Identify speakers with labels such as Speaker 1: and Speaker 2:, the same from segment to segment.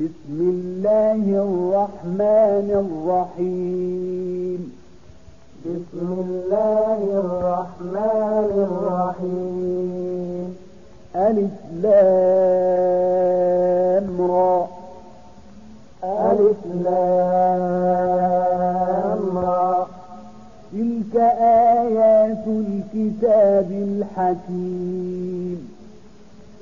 Speaker 1: بسم الله الرحمن الرحيم.
Speaker 2: بسم الله الرحمن الرحيم.
Speaker 1: ألف لام را.
Speaker 2: ألف لام را.
Speaker 1: تلك آيات الكتاب الحكيم.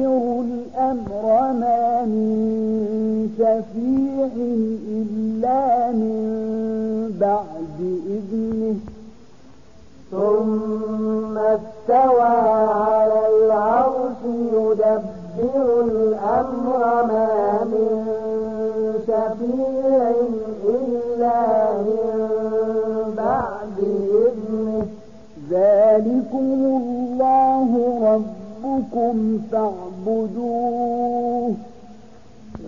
Speaker 1: الأمر ما من شفيع إلا من بعد إذنه.
Speaker 2: ثم استوى على العرش يدبر الأمر ما من شفيع إلا من بعد إذنه.
Speaker 1: ذلكم الله ربكم فاعبدوه.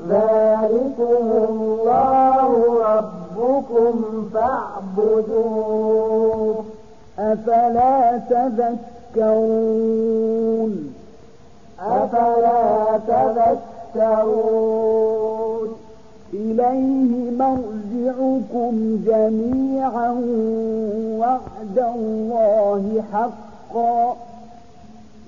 Speaker 2: ذلكم الله ربكم فاعبدوه.
Speaker 1: أفلا تذكرون؟
Speaker 2: أفلا تذكرون؟
Speaker 1: إليه مرجعكم جميعا وعد الله حقا.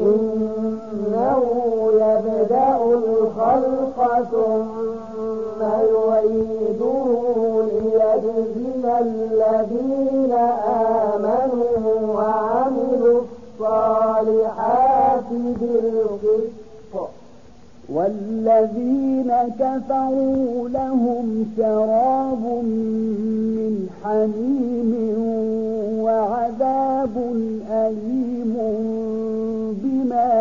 Speaker 2: إنه يبدأ الخلق ثم يعيده ليجزي الذين آمنوا وعملوا الصالحات بالقسط.
Speaker 1: والذين كفروا لهم شراب من حميم وعذاب أليم.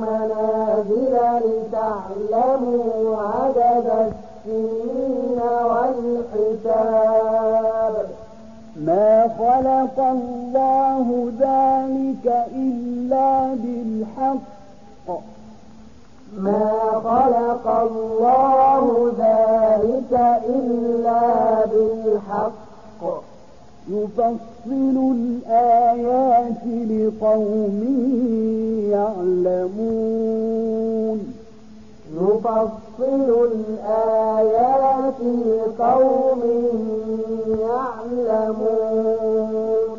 Speaker 2: منازل لتعلموا عدد السنين والحساب.
Speaker 1: ما خلق الله ذلك إلا بالحق.
Speaker 2: ما خلق الله ذلك إلا بالحق.
Speaker 1: يفصل الآيات لقوم يعلمون.
Speaker 2: يفصل الآيات لقوم يعلمون.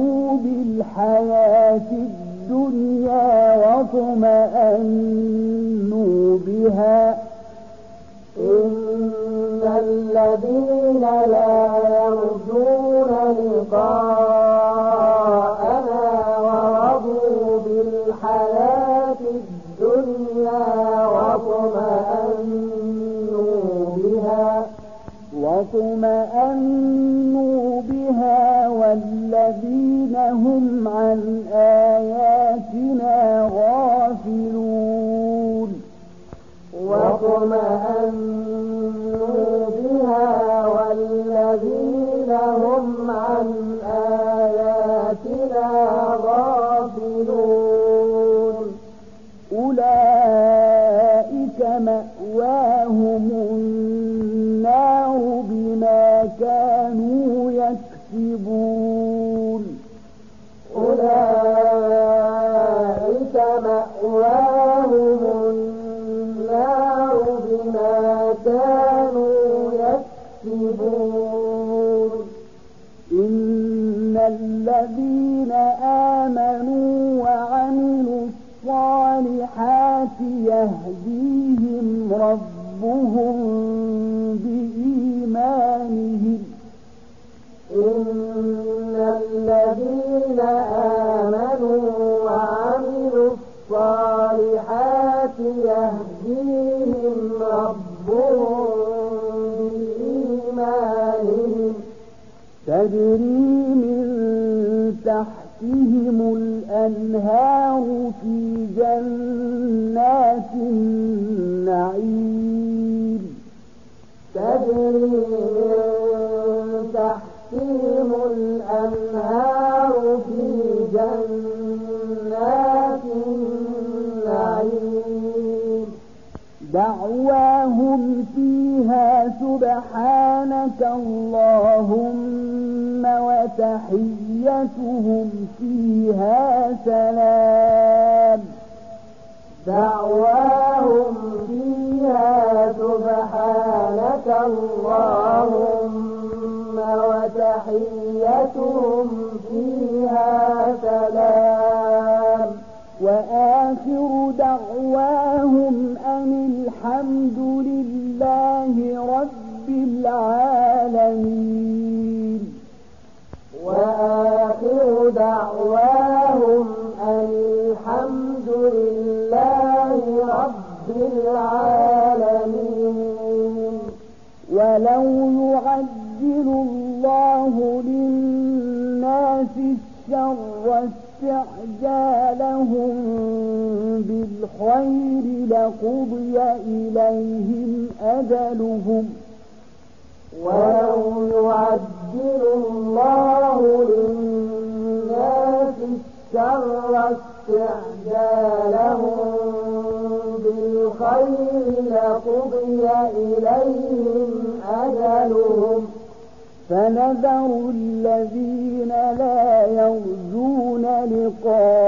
Speaker 1: بالحياة الدنيا واطمأنوا بها.
Speaker 2: إن الذين لا يرجون لقاءنا ورضوا بالحياة الدنيا واطمأنوا بها.
Speaker 1: واطمأنوا بها والذين هم عن آياتنا غافلون.
Speaker 2: واطمأنوا بها والذين هم عن آياتنا غافلون.
Speaker 1: أولئك مأواهم النار بما كانوا يكسبون. يهديهم ربهم بإيمانهم.
Speaker 2: إن الذين آمنوا وعملوا الصالحات يهديهم ربهم بإيمانهم.
Speaker 1: تجري من تحتهم الأنهار في جنات النعيم.
Speaker 2: تجري من تحتهم الأنهار
Speaker 1: دعواهم فيها سبحانك اللهم وتحيتهم فيها سلام.
Speaker 2: دعواهم فيها سبحانك اللهم وتحيتهم فيها سلام.
Speaker 1: وآخر دعواهم أن الحمد لله رب العالمين.
Speaker 2: وآخر دعواهم أن الحمد لله رب العالمين.
Speaker 1: ولو يعجل الله للناس الشر استعجالهم بالخير لقضي إليهم أجلهم.
Speaker 2: ولو يعجل الله للناس الشر استعجالهم بالخير لقضي إليهم أجلهم.
Speaker 1: فنذر الذين لا يرجون لقاءنا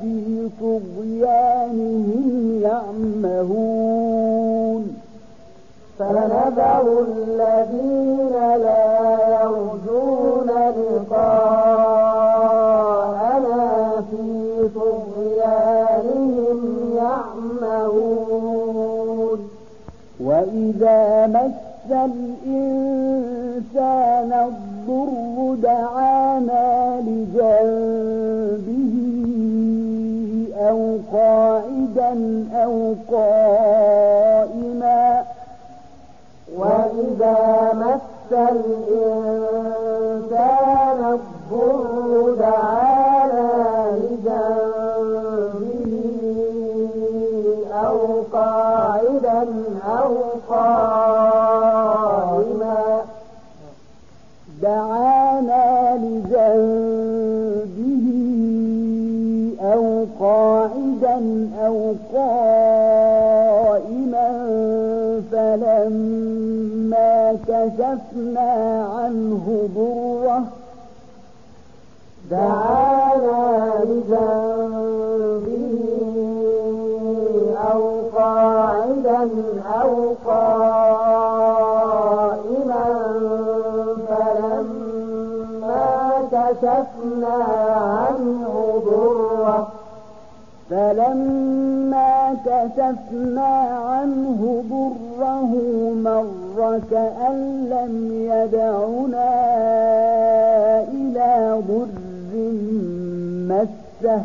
Speaker 1: في طغيانهم يعمهون.
Speaker 2: فنذر الذين لا يرجون لقاءنا في طغيانهم يعمهون.
Speaker 1: وإذا مس الإنسان الضر دعانا لجنبه أو قاعدا أو قائما.
Speaker 2: وإذا مس الإنسان الضر أو قائما
Speaker 1: فلما كشفنا عنه ضره
Speaker 2: دعانا لجنبه أو قاعدا أو قائما فلما كشفنا عنه
Speaker 1: فلما كشفنا عنه ضره مر كأن لم يدعنا إلى ضر مسه.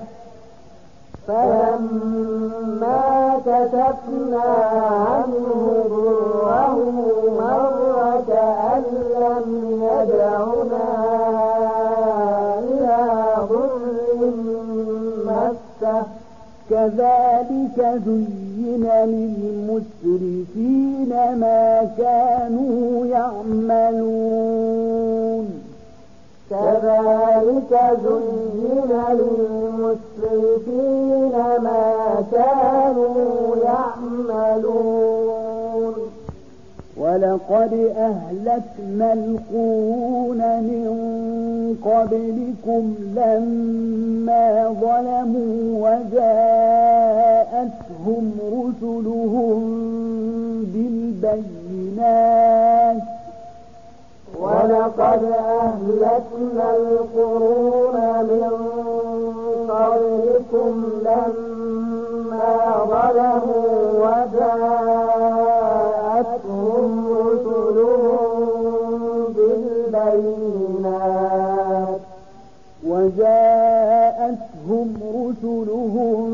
Speaker 2: فلما كشفنا عنه ضره مر كأن لم يدعنا
Speaker 1: كذلك زين للمسرفين ما كانوا يعملون.
Speaker 2: كذلك زين للمسرفين ما كانوا يعملون.
Speaker 1: ولقد أهلكنا القرون من قبلكم لما ظلموا وجاءتهم رسلهم بالبينات.
Speaker 2: ولقد أهلكنا القرون من قبلكم لما ظلموا وجاءتهم
Speaker 1: وجاءتهم رسلهم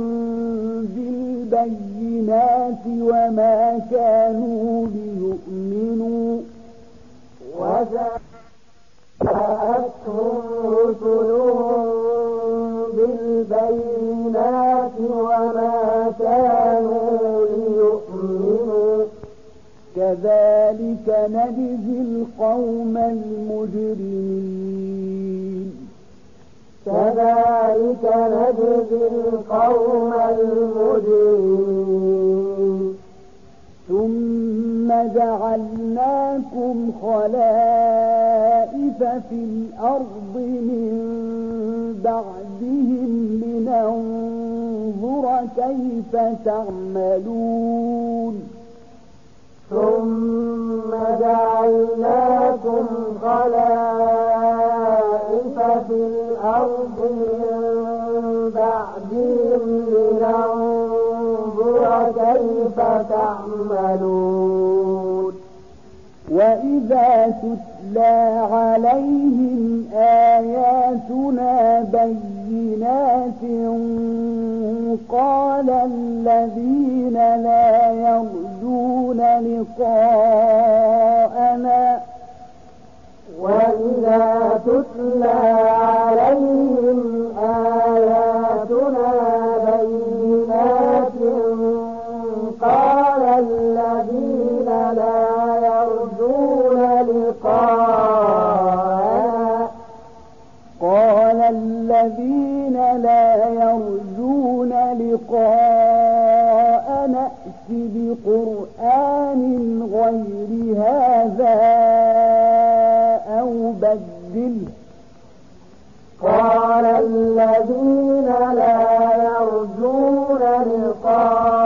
Speaker 1: بالبينات وما كانوا ليؤمنوا.
Speaker 2: وجاءتهم رسلهم بالبينات وما كانوا ليؤمنوا.
Speaker 1: كذلك نجزي القوم المجرمين
Speaker 2: كذلك القوم المجرمين.
Speaker 1: ثم جعلناكم خلائف في الأرض من بعدهم لننظر كيف تعملون.
Speaker 2: ثم جعلناكم خلائف في الأرض من بعدهم لننظر كيف تعملون
Speaker 1: وإذا تتلى عليهم آياتنا بينات قال الذين لا يرجون لقاءنا
Speaker 2: وإذا تتلى عليهم آياتنا الذين لا يرجون لقاء
Speaker 1: نأت بقرآن غير هذا أو بدله.
Speaker 2: قال الذين لا يرجون لقاء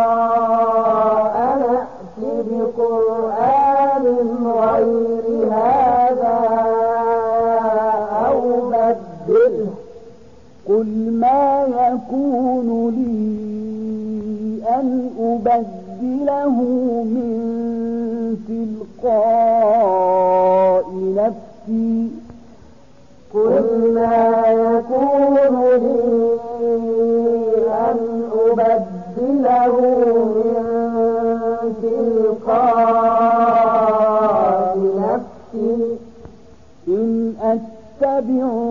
Speaker 1: قل ما يكون لي أن أبدله من تلقاء نفسي
Speaker 2: قل ما يكون لي أن أبدله من تلقاء نفسي
Speaker 1: إن أتبع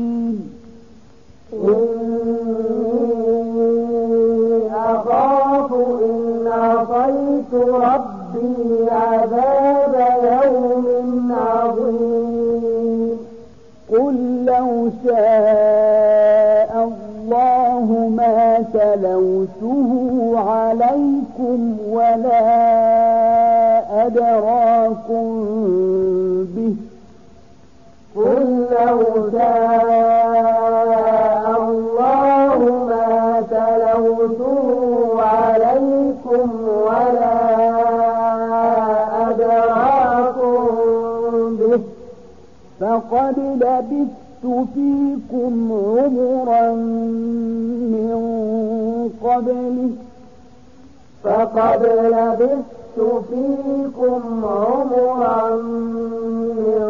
Speaker 2: ربي عذاب يوم عظيم.
Speaker 1: قل لو شاء الله ما تلوته عليكم ولا أدراكم به.
Speaker 2: قل لو شاء
Speaker 1: فقد لبثت فيكم عمرا من قبله
Speaker 2: فقد لبثت فيكم عمرا من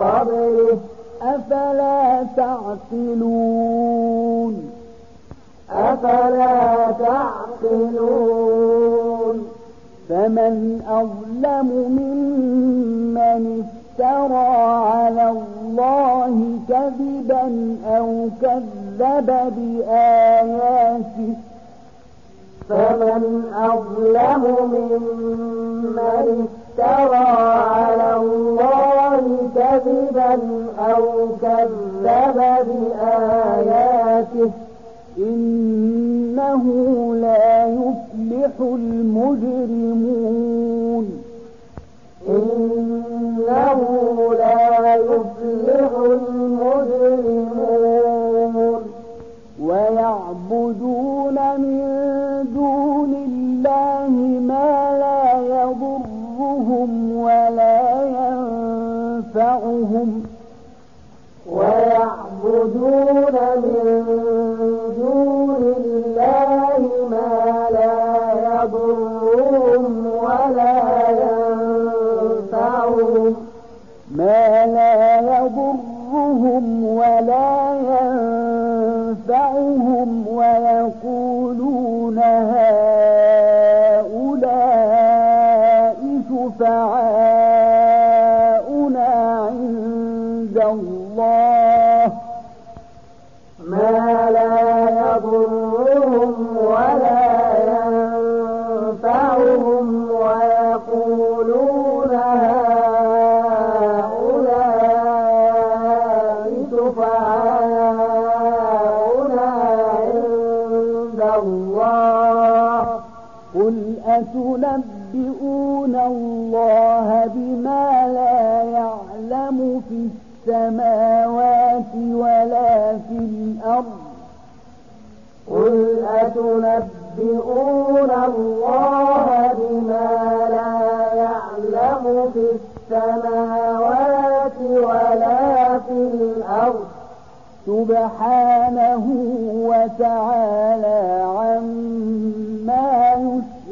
Speaker 2: قبله
Speaker 1: أفلا تعقلون؟
Speaker 2: أفلا تعقلون؟
Speaker 1: فمن أظلم ممن افترى على الله كذبا أو كذب بآياته
Speaker 2: فمن أظلم ممن افترى على الله كذبا أو كذب بآياته
Speaker 1: إنه لا يفلح المجرمون
Speaker 2: لا يفلح المجرمون.
Speaker 1: ويعبدون من دون الله ما لا يضرهم ولا ينفعهم.
Speaker 2: ويعبدون من دون الله ما لا يضرهم ولا ينفعهم.
Speaker 1: ما لا يضرهم ولا ينفعهم ويقولون أتنبئون الله بما لا يعلم في السماوات ولا في الأرض.
Speaker 2: قل أتنبئون الله بما لا يعلم في السماوات ولا في الأرض.
Speaker 1: سبحانه وتعالى عما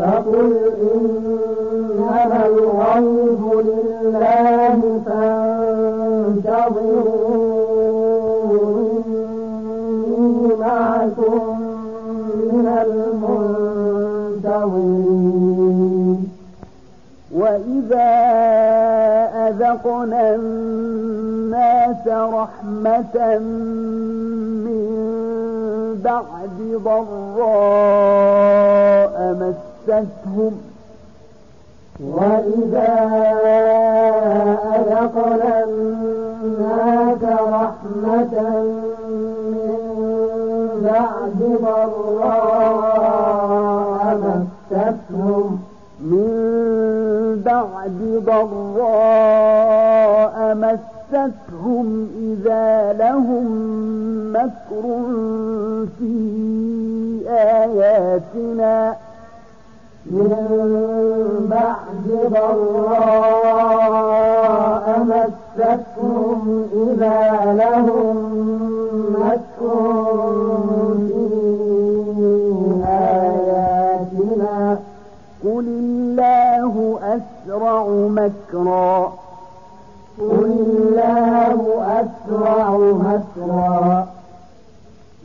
Speaker 2: فقل إنما الغيب لله فانتظروا إني معكم من المنتظرين.
Speaker 1: وإذا أذقنا الناس رحمة من بعد ضراء مستهم
Speaker 2: وإذا أذقنا الناس رحمة من بعد ضراء مستهم
Speaker 1: من بعد ضراء مستهم إذا لهم مكر في آياتنا
Speaker 2: من بعد ضراء مستهم إذا لهم مكر في آياتنا.
Speaker 1: قل الله أسرع مكرا.
Speaker 2: قل الله أسرع مكرا.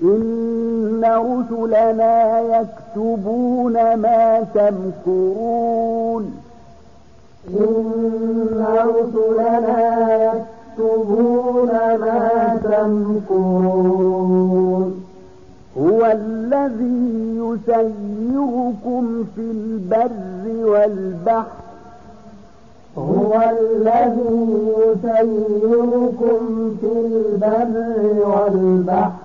Speaker 1: إن رسلنا يكتبون ما تمكرون
Speaker 2: إن رسلنا يكتبون ما تمكرون
Speaker 1: هو الذي يسيركم في البر والبحر
Speaker 2: هو الذي يسيركم في البر والبحر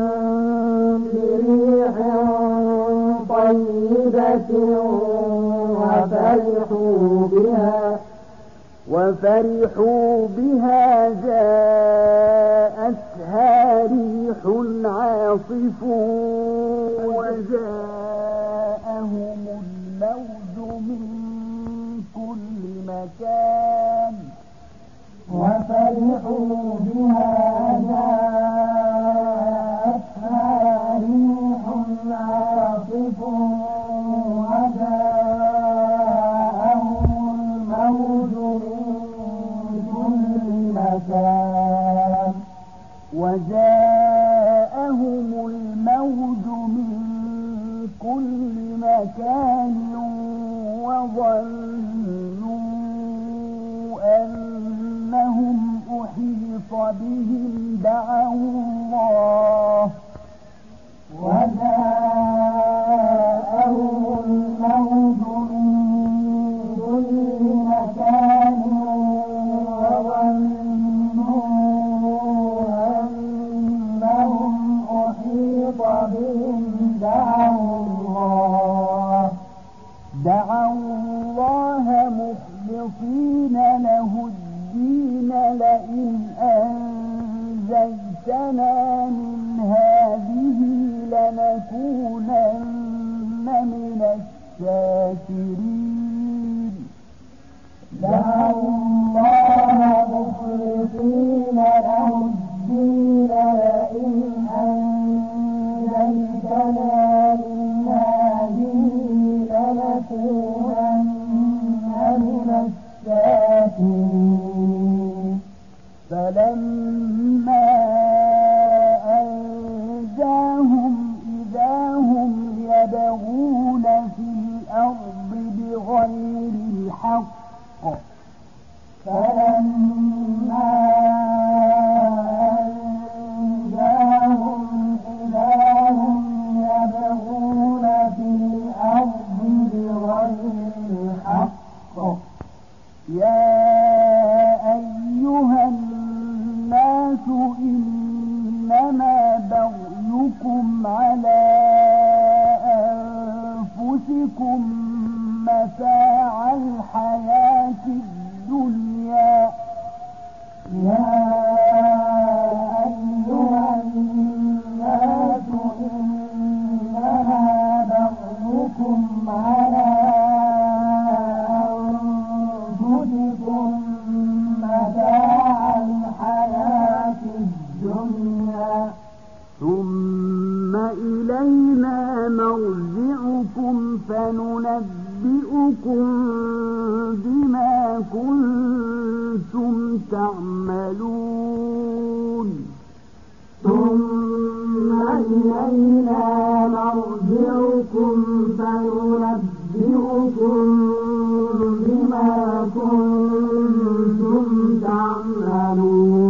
Speaker 2: وفرحوا بها
Speaker 1: وفرحوا بها جاءتها ريح عاصف وجاءهم الموج من كل مكان.
Speaker 2: وفرحوا بها جاءتها وجاءهم الموج من كل مكان
Speaker 1: وظنوا أنهم أحيط بهم دعوا الله.
Speaker 2: وجاءهم دعوا الله
Speaker 1: مخلصين له الدين لئن أنزلتنا من هذه لنكونن من الشاكرين.
Speaker 2: دعوا الله مخلصين
Speaker 1: الحق
Speaker 2: فلما أنجاهم إذا هم يبغون في الأرض بغير الحق
Speaker 1: يا أيها الناس إنما بغيكم على أنفسكم متاع الحياة الدنيا.
Speaker 2: يا أيها الناس إنما على أنفسكم متاع الحياة الدنيا.
Speaker 1: ثم إلينا مرجعكم فننبئكم كنتم تعملون.
Speaker 2: ثم إلينا مرجعكم فننبئكم بما كنتم تعملون.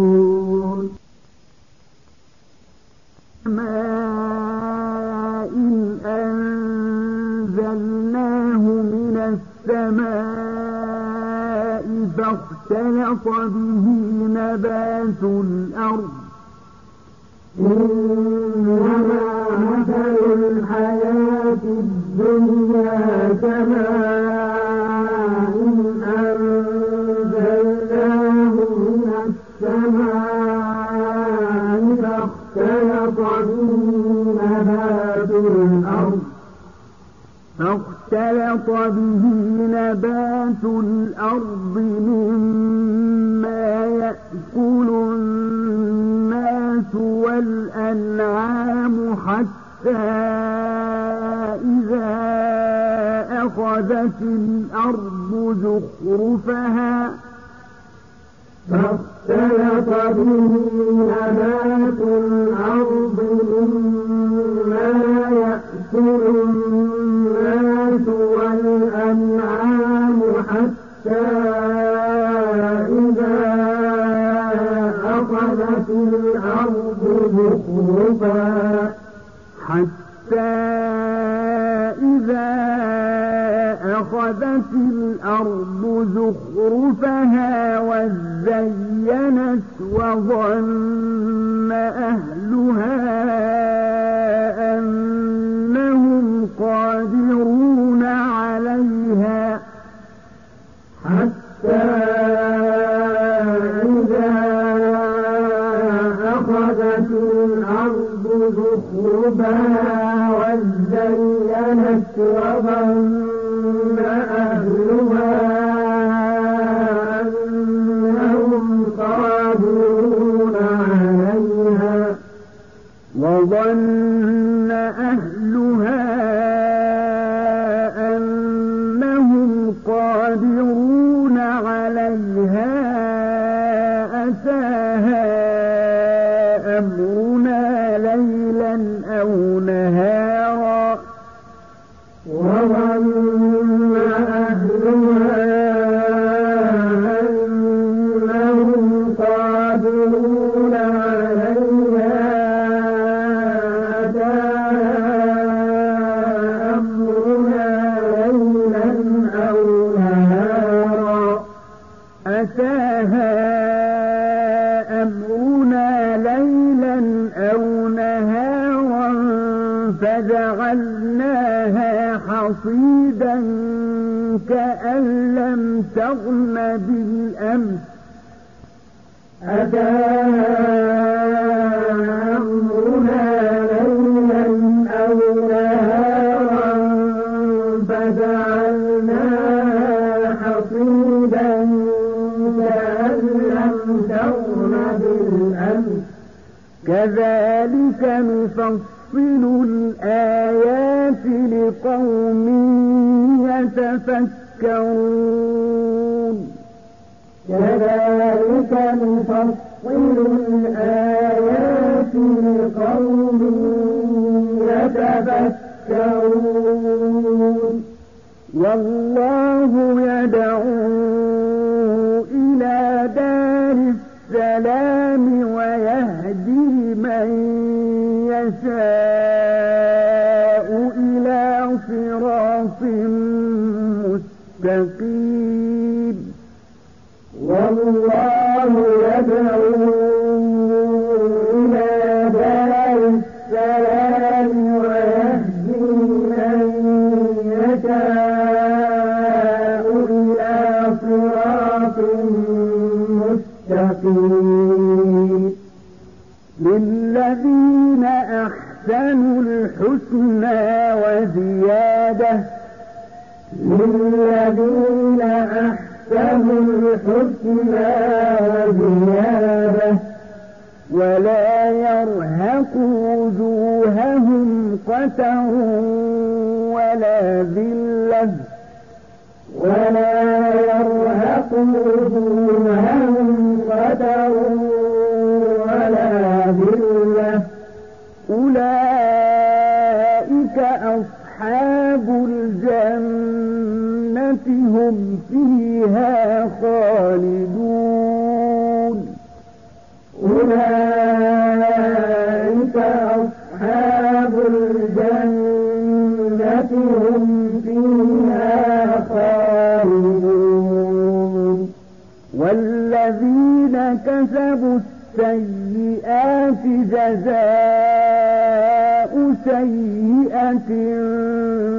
Speaker 1: كذلك نفصل الآيات لقوم يتفكرون. والله يدعو إلى دار السلام ويهدي من يشاء. أحسنوا الحسنى وزيادة
Speaker 2: للذين أحسنوا الحسنى وزيادة
Speaker 1: ولا يرهق وجوههم قتر ولا ذلة
Speaker 2: ولا يرهق وجوههم قتر
Speaker 1: الجنة هم فيها خالدون.
Speaker 2: أولئك أصحاب الجنة هم فيها خالدون.
Speaker 1: والذين كسبوا السيئات جزاء سيئة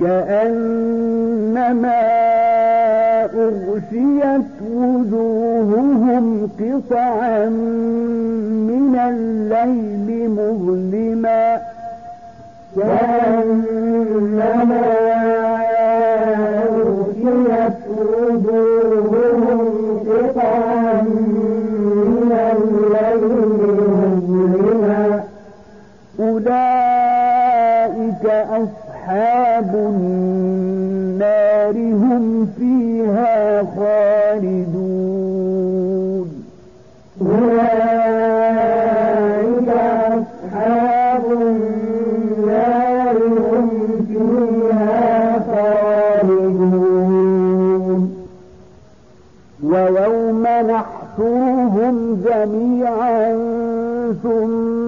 Speaker 1: كأنما أغشيت وجوههم قطعا من الليل مظلما.
Speaker 2: كأنما
Speaker 1: أصحاب النار هم فيها خالدون.
Speaker 2: أولئك أصحاب النار هم فيها خالدون.
Speaker 1: ويوم نحشرهم جميعا ثم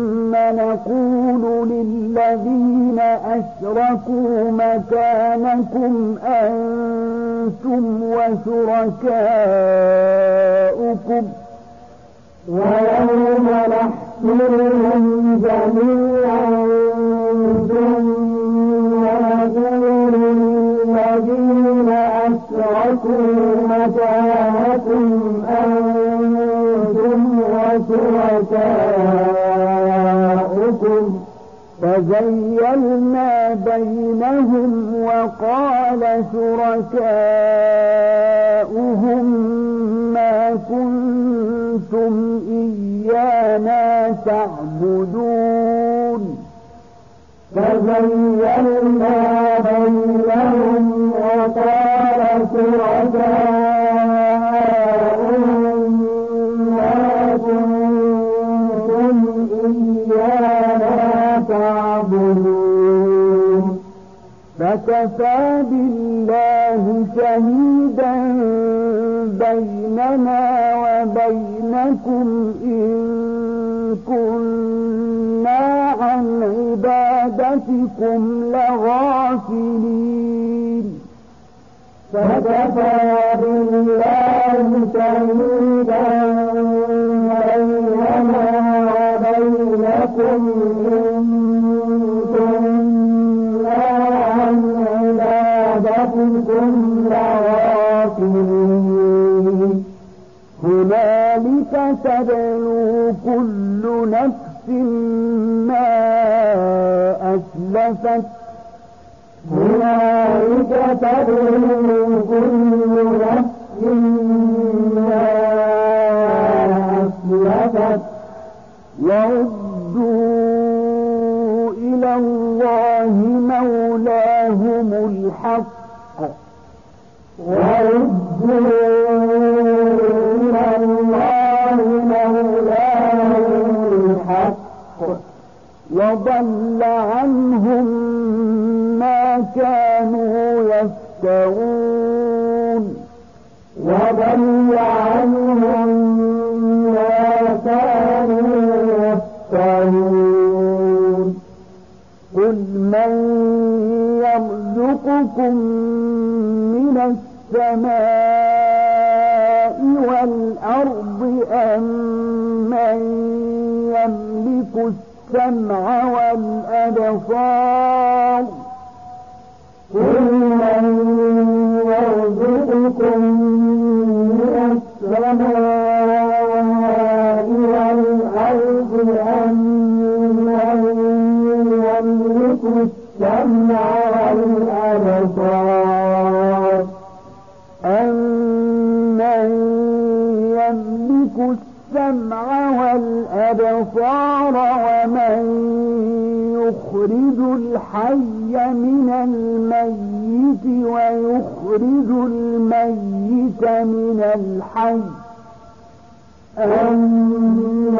Speaker 1: نقول للذين أشركوا مكانكم أنتم وشركاؤكم
Speaker 2: ويوم نحشرهم جميعا ثم نقول للذين أشركوا مكانكم أنتم وشركاؤكم
Speaker 1: فزيلنا بينهم وقال شركاؤهم ما كنتم إيانا تعبدون.
Speaker 2: فزينا بينهم وقال شركاؤهم
Speaker 1: كفى بالله شهيدا بيننا وبينكم إن كنا عن عبادتكم لغافلين.
Speaker 2: فكفى بالله شهيدا بيننا وبينكم إن
Speaker 1: تبلو كل نفس ما أسلفت.
Speaker 2: هنالك تبلو كل نفس ما أسلفت.
Speaker 1: وردوا إلى الله مولاهم الحق.
Speaker 2: وردوا
Speaker 1: وضل عنهم ما كانوا يفترون.
Speaker 2: وضل عنهم ما كانوا يفترون.
Speaker 1: قل من يرزقكم من السماء والأرض أم السمع والأبصار.
Speaker 2: قل من يرزقكم من السماء والأرض أم من يملك السمع والأبصار؟
Speaker 1: أمن يملك السمع والأبصار ومن يخرج الحي من الميت ويخرج الميت من الحي
Speaker 2: أمن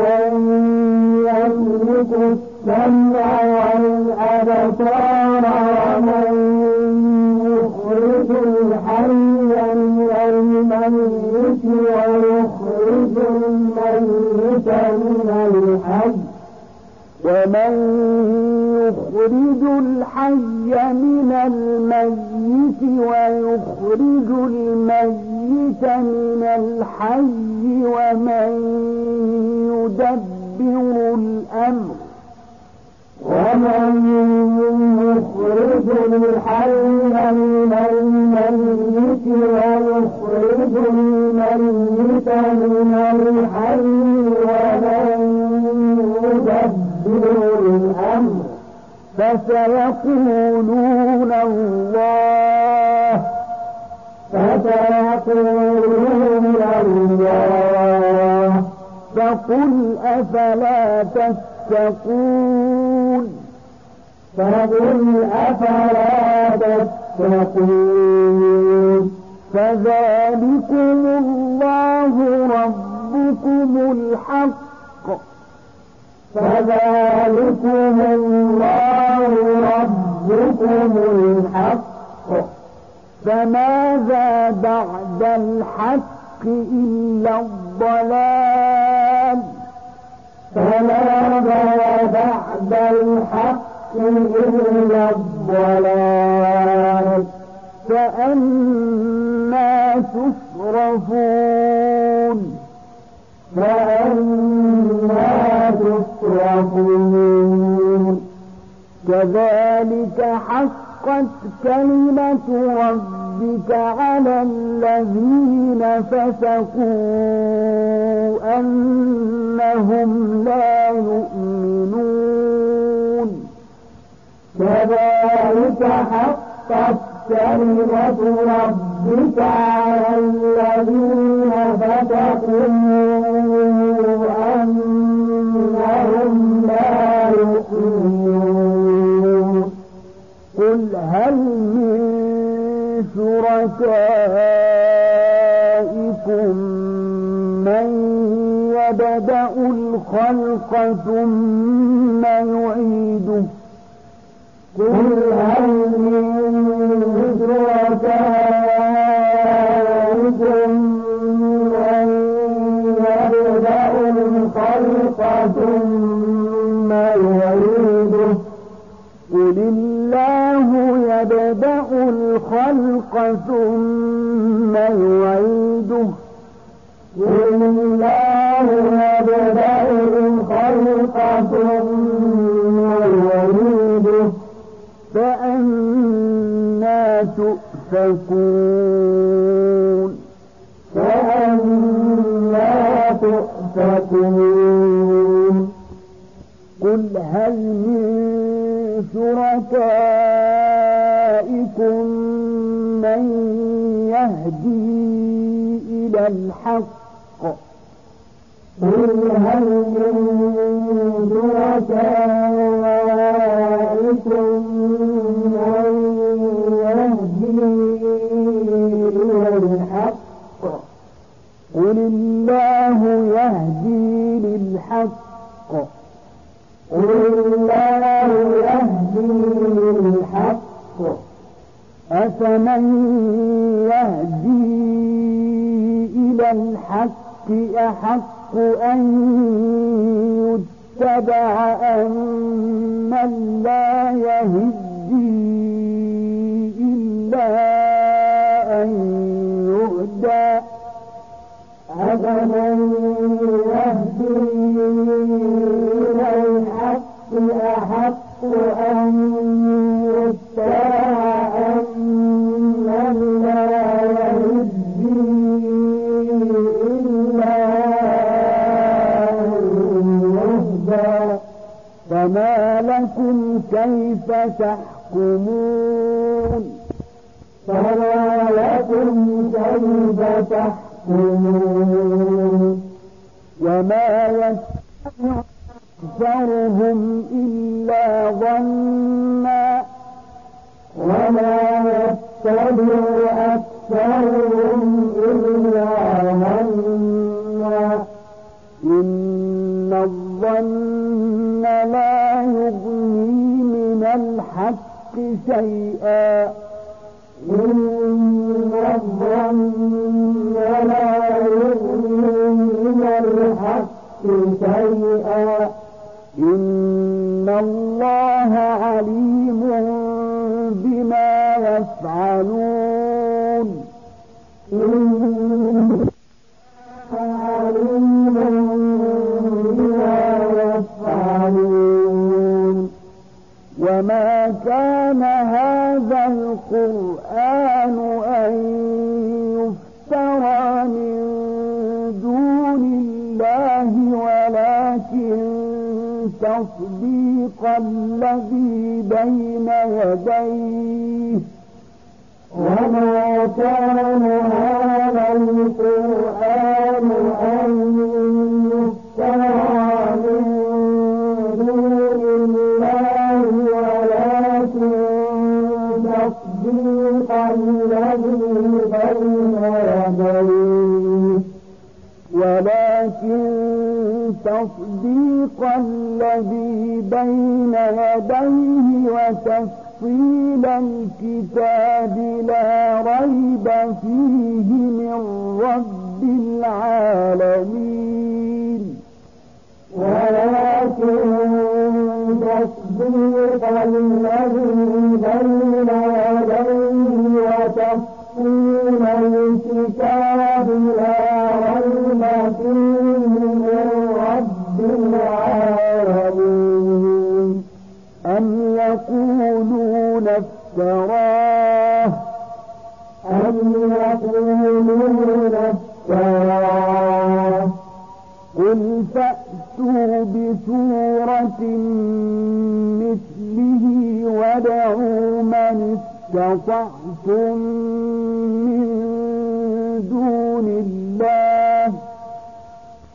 Speaker 2: يملك السمع والأبصار ومن يخرج الحي من الميت ويخرج الميت من الحي
Speaker 1: ومن يدبر الأمر
Speaker 2: ومن يخرج الحي من الميت ويخرج الميت من الحي ومن يدبر الأمر
Speaker 1: فسيقولون الله
Speaker 2: فسيقولون الله
Speaker 1: فقل أفلا تتقون
Speaker 2: فقل أفلا تتقون
Speaker 1: فذلكم الله ربكم الحق
Speaker 2: فذلكم الله ربكم الحق.
Speaker 1: فماذا بعد الحق إلا الضلال.
Speaker 2: فماذا بعد الحق إلا الضلال.
Speaker 1: فأنا تصرفون.
Speaker 2: فأنا تصرفون.
Speaker 1: كذلك حقت كلمة ربك على الذين فسقوا أنهم لا يؤمنون.
Speaker 2: كذلك حقت كلمة ربك على الذين فسقوا أنهم لا يؤمنون
Speaker 1: قل هل من شركائكم من يبدأ الخلق ثم يعيده؟
Speaker 2: قل هل من شركائكم الخلق ثم يعيده.
Speaker 1: قل الله يبدأ الخلق ثم يعيده. فأنا تؤفكون.
Speaker 2: فأنا تؤفكون.
Speaker 1: قل هل من شركائكم من يهدي إلى الحق.
Speaker 2: قل هل من شركائكم من يهدي إلى الحق؟
Speaker 1: قل الله يهدي للحق.
Speaker 2: قل الله يهدي للحق.
Speaker 1: أفمن يهدي إلى الحق أحق أن يتبع أم من لا يهدي إلا أن يهدى.
Speaker 2: أفمن يهدي إلى الحق أحق أن
Speaker 1: كيف تحكمون؟
Speaker 2: فما لكم كيف تحكمون؟
Speaker 1: وما يتبع أكثرهم إلا ظنا
Speaker 2: وما يتبع أكثرهم إلا ظنا
Speaker 1: إن الظن الحق شيئا.
Speaker 2: إن الظن لا من الحق شيئا.
Speaker 1: إن الله عليم بما يفعلون. وما كان هذا القرآن أن يفترى من دون الله ولكن تصديق الذي بين يديه.
Speaker 2: وما كان هذا القرآن تصديق الذي بين يديه
Speaker 1: وتفصيل الكتاب لا ريب فيه من رب العالمين.
Speaker 2: ولكن تصديق الذي بين يديه وتفصيل الكتاب لا
Speaker 1: يقولون افتراه.
Speaker 2: أم يقولون افتراه.
Speaker 1: قل فأتوا بسورة مثله وادعوا من استطعتم من دون الله.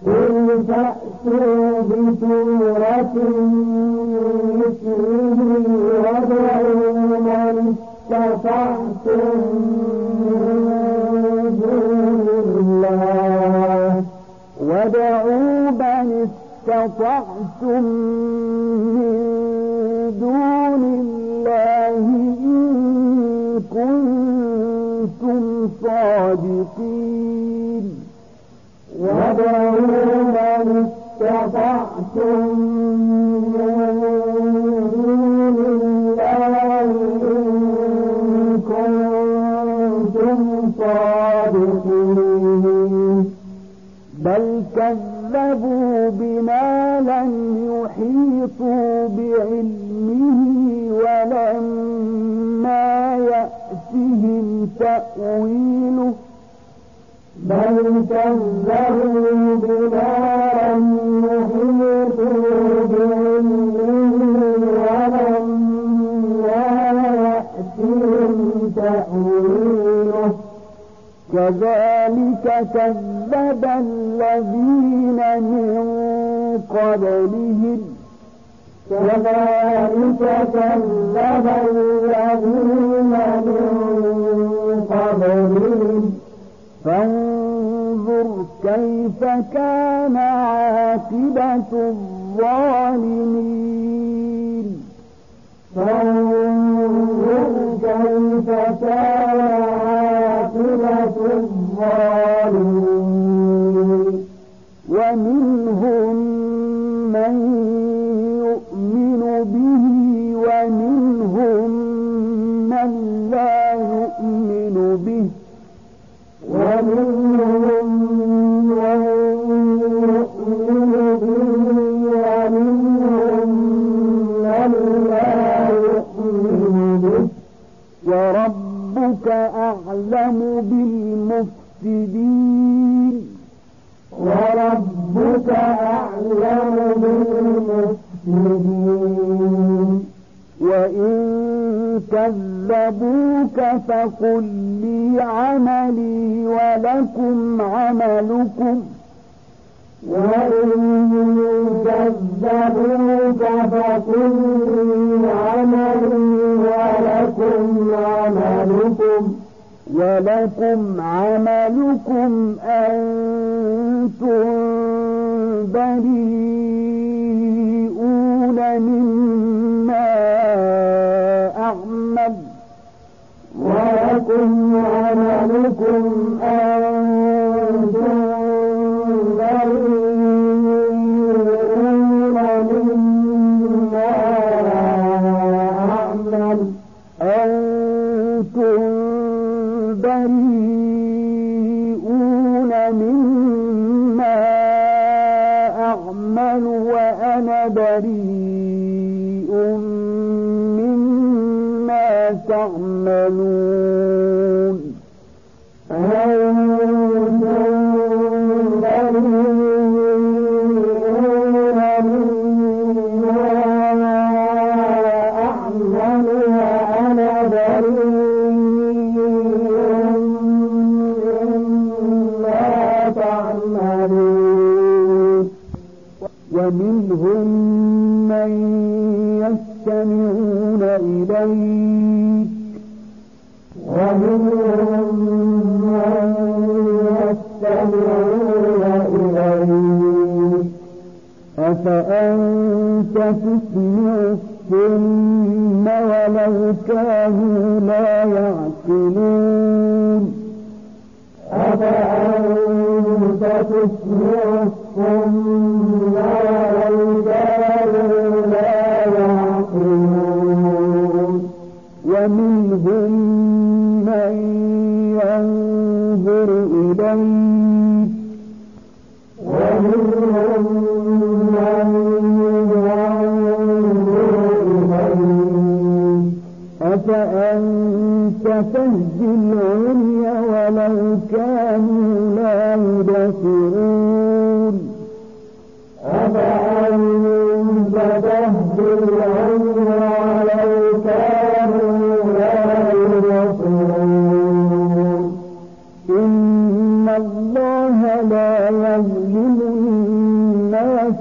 Speaker 2: قل فأتوا بسورة استطعتم من دون الله
Speaker 1: إن كنتم صادقين
Speaker 2: وادعوا من استطعتم
Speaker 1: كذبوا بما لم يحيطوا بعلمه ولما يأتهم تأويله.
Speaker 2: بل كذبوا بما لم يحيطوا بعلمه ولما يأتهم تأويله.
Speaker 1: كذلك كذب الذين من قبلهم.
Speaker 2: كذلك كذب الذين من قبلهم.
Speaker 1: فانظر كيف كان عاقبة الظالمين.
Speaker 2: فانظر كيف كان عاقبة الظالمين
Speaker 1: ومنهم وربك أعلم بالمفسدين.
Speaker 2: وربك أعلم بالمفسدين.
Speaker 1: وإن كذبوك فقل لي عملي ولكم عملكم.
Speaker 2: وإن ولكم عملكم
Speaker 1: ولكم عملكم أنتم بريئون مما أعمل
Speaker 2: ولكم عملكم أنتم بريئون مما أعمل
Speaker 1: وأنا بريء مما تعملون. إليك
Speaker 2: ومنهم من يستمعون إليك
Speaker 1: أفأنت تسمع الصم ولو كانوا لا يعقلون؟
Speaker 2: أفأنت تسمع الصم
Speaker 1: ومنهم من ينظر إليك.
Speaker 2: ومنهم من ينظر إليك
Speaker 1: أفأنت تهدي العمي ولو كانوا لا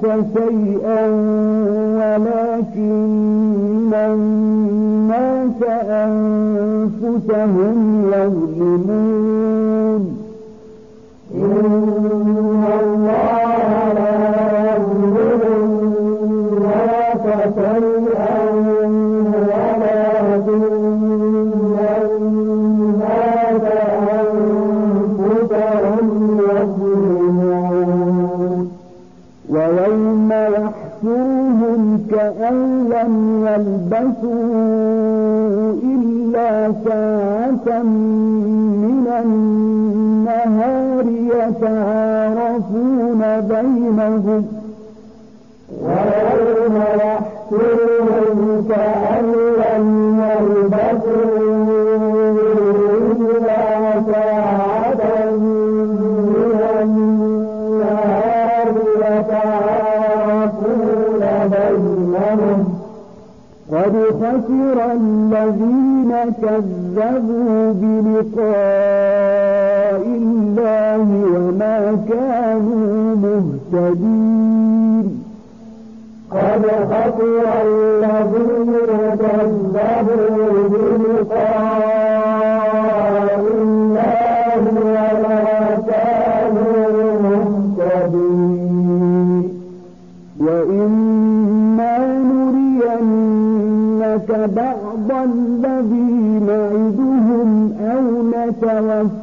Speaker 1: الناس شيئا ولكن الناس أنفسهم يظلمون. لم يلبثوا إلا ساعة من النهار يتعارفون بينهم
Speaker 2: ويوم يحشرهم كأن
Speaker 1: خسر الذين كذبوا بلقاء الله وما كانوا مهتدين
Speaker 2: قد خسر الذين كذبوا بلقاء
Speaker 1: بعض الذي نعدهم أو نتوفينك.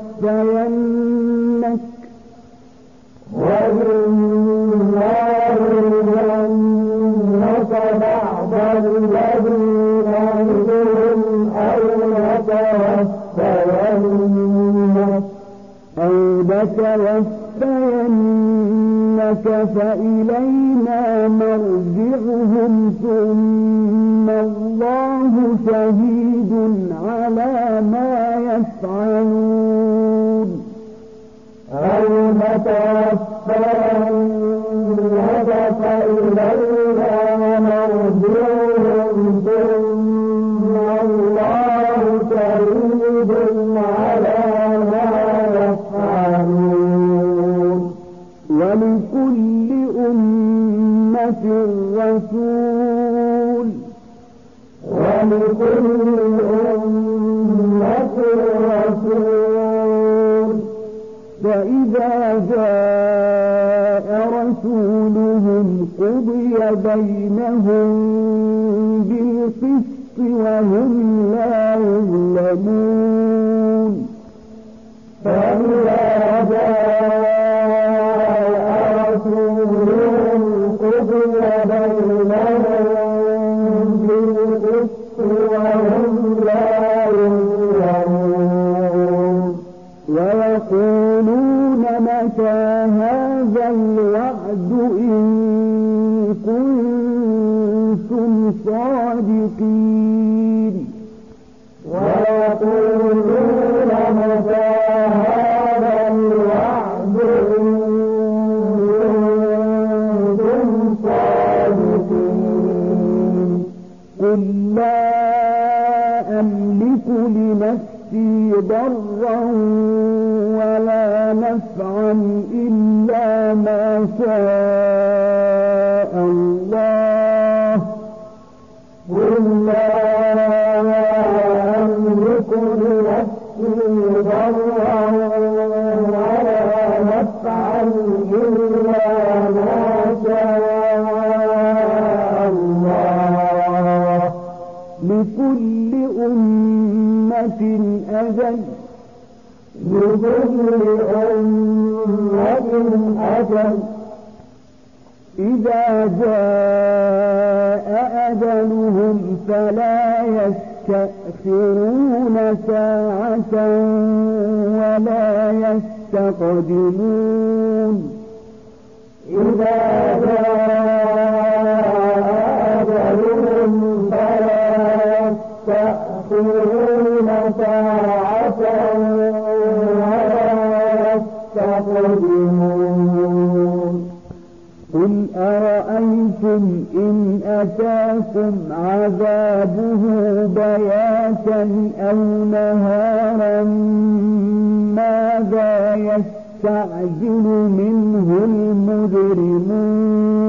Speaker 2: بعض الذي نعدهم أو
Speaker 1: أو نتوفينك فإلينا مرجعهم ثم شهيد على ما يفعلون
Speaker 2: نتوفينك فإلينا مرجعهم ثم الله شهيد على ما يفعلون
Speaker 1: ولكل أمة رسول فإذا جاء رسولهم قضي بينهم بالقسط وهم لا يظلمون. متى هذا الوعد إن كنتم صادقين
Speaker 2: ويقولون متى هذا الوعد إن كنتم صادقين
Speaker 1: قل لا أملك لنفسي ضرا نفعا إلا ما شاء الله.
Speaker 2: قل لا أملك ولا إلا ما شاء الله.
Speaker 1: لكل أمة أجل
Speaker 2: لكل أمة أجل
Speaker 1: إذا جاء أجلهم فلا يستأخرون ساعة ولا يستقدمون.
Speaker 2: إذا جاء
Speaker 1: قل أرأيتم إن أتاكم عذابه بياتا أو نهارا ماذا يستعجل منه المجرمون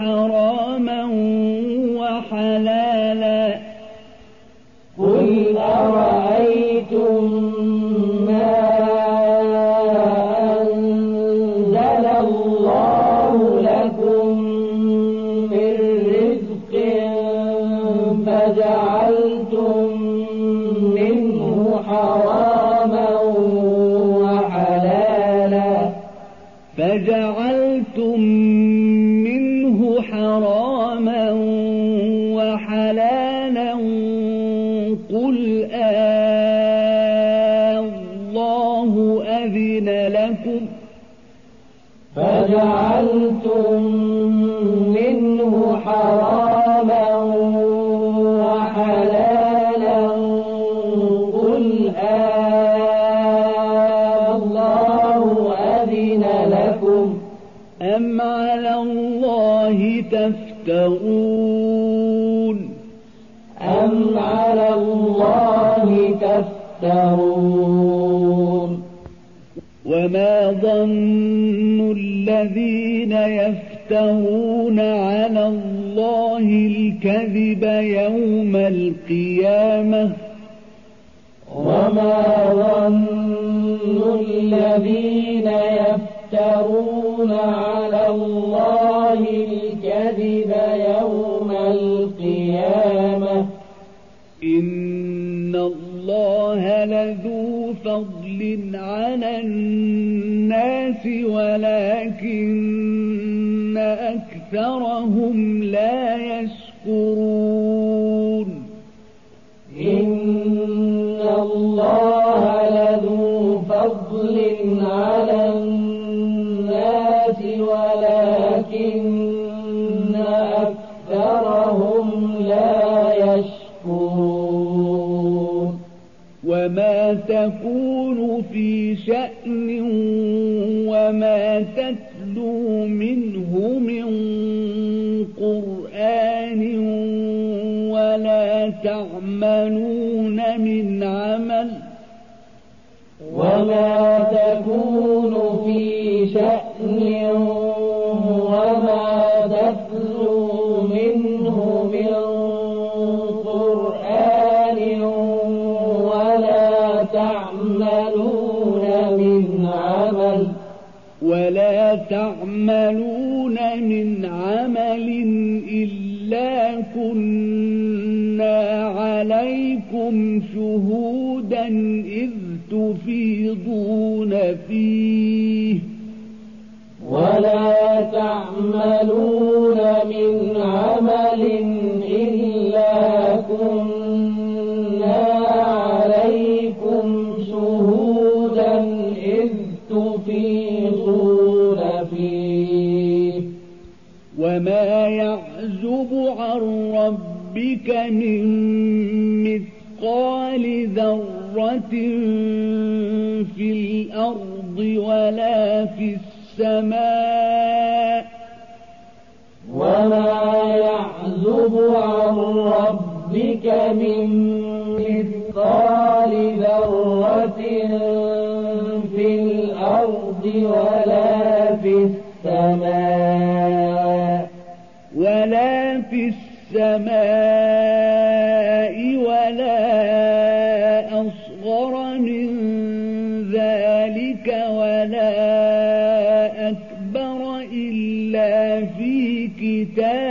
Speaker 1: منه تفترون.
Speaker 2: أم على الله تفترون.
Speaker 1: وما ظن الذين يفترون على الله الكذب يوم القيامة؟
Speaker 2: وما ظن الذين يفترون على الله الكذب يوم القيامة.
Speaker 1: إن الله لذو فضل على الناس ولكن أكثرهم لا يشكرون. تكون في شأن وما تتلو منه من قرآن ولا تعملون من عمل
Speaker 2: وما تكون تعملون من عمل
Speaker 1: إلا كنا عليكم شهودا إذ تفيضون فيه.
Speaker 2: ولا تعملون من عمل
Speaker 1: عن ربك من مثقال ذرة في الأرض ولا في السماء
Speaker 2: وما يعزب عن ربك من مثقال ذرة في الأرض ولا في السماء
Speaker 1: السماء ولا أصغر من ذلك ولا أكبر إلا في كتاب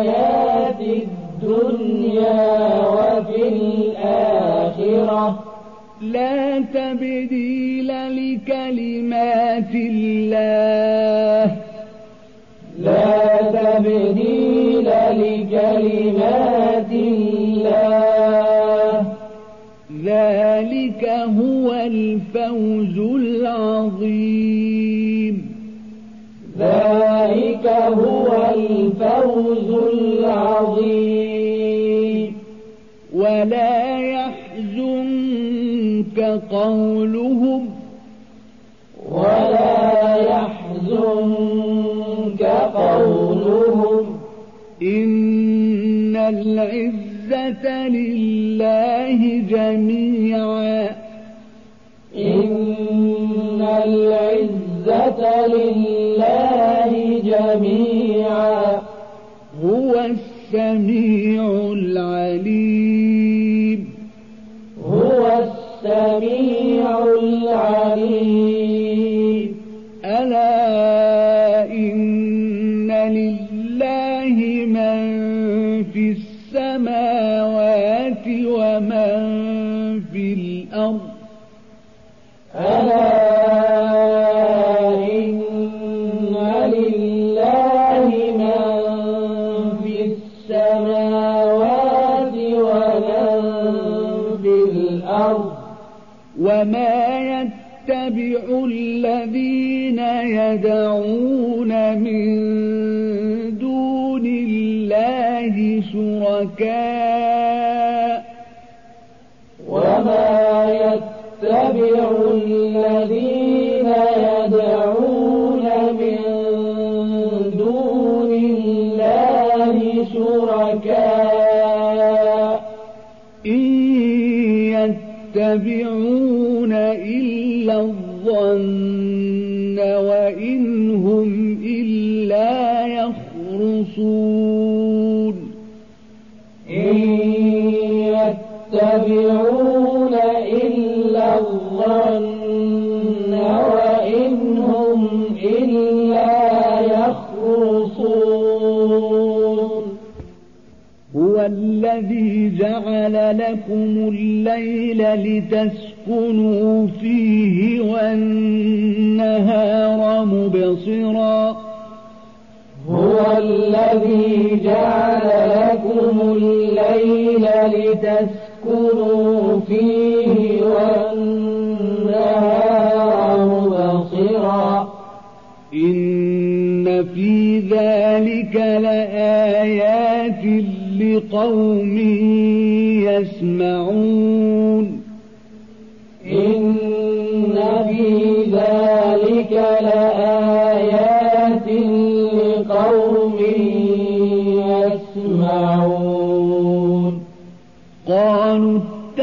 Speaker 1: الحياة الدنيا وفي الآخرة. لا الفوز العظيم ولا يحزنك قولهم.
Speaker 2: ولا يحزنك قولهم.
Speaker 1: إن العزة لله جميعا. السميع العليم.
Speaker 2: هو السميع العليم.
Speaker 1: ألا إن لله من في السماوات ومن في الأرض.
Speaker 2: ألا
Speaker 1: وما يتبع الذين يدعون من دون الله شركاء
Speaker 2: وما يتبع الذين يدعون من دون الله شركاء
Speaker 1: إن يتبعون الظن وإن هم إلا يخرصون.
Speaker 2: إن يتبعون إلا الظن وإن هم إلا يخرصون.
Speaker 1: هو الذي جعل لكم الليل لتسكنوا فيه والنهار مبصرا.
Speaker 2: هو الذي جعل لكم الليل لتسكنوا فيه والنهار مبصرا.
Speaker 1: إن في ذلك لآيات لقوم يسمعون.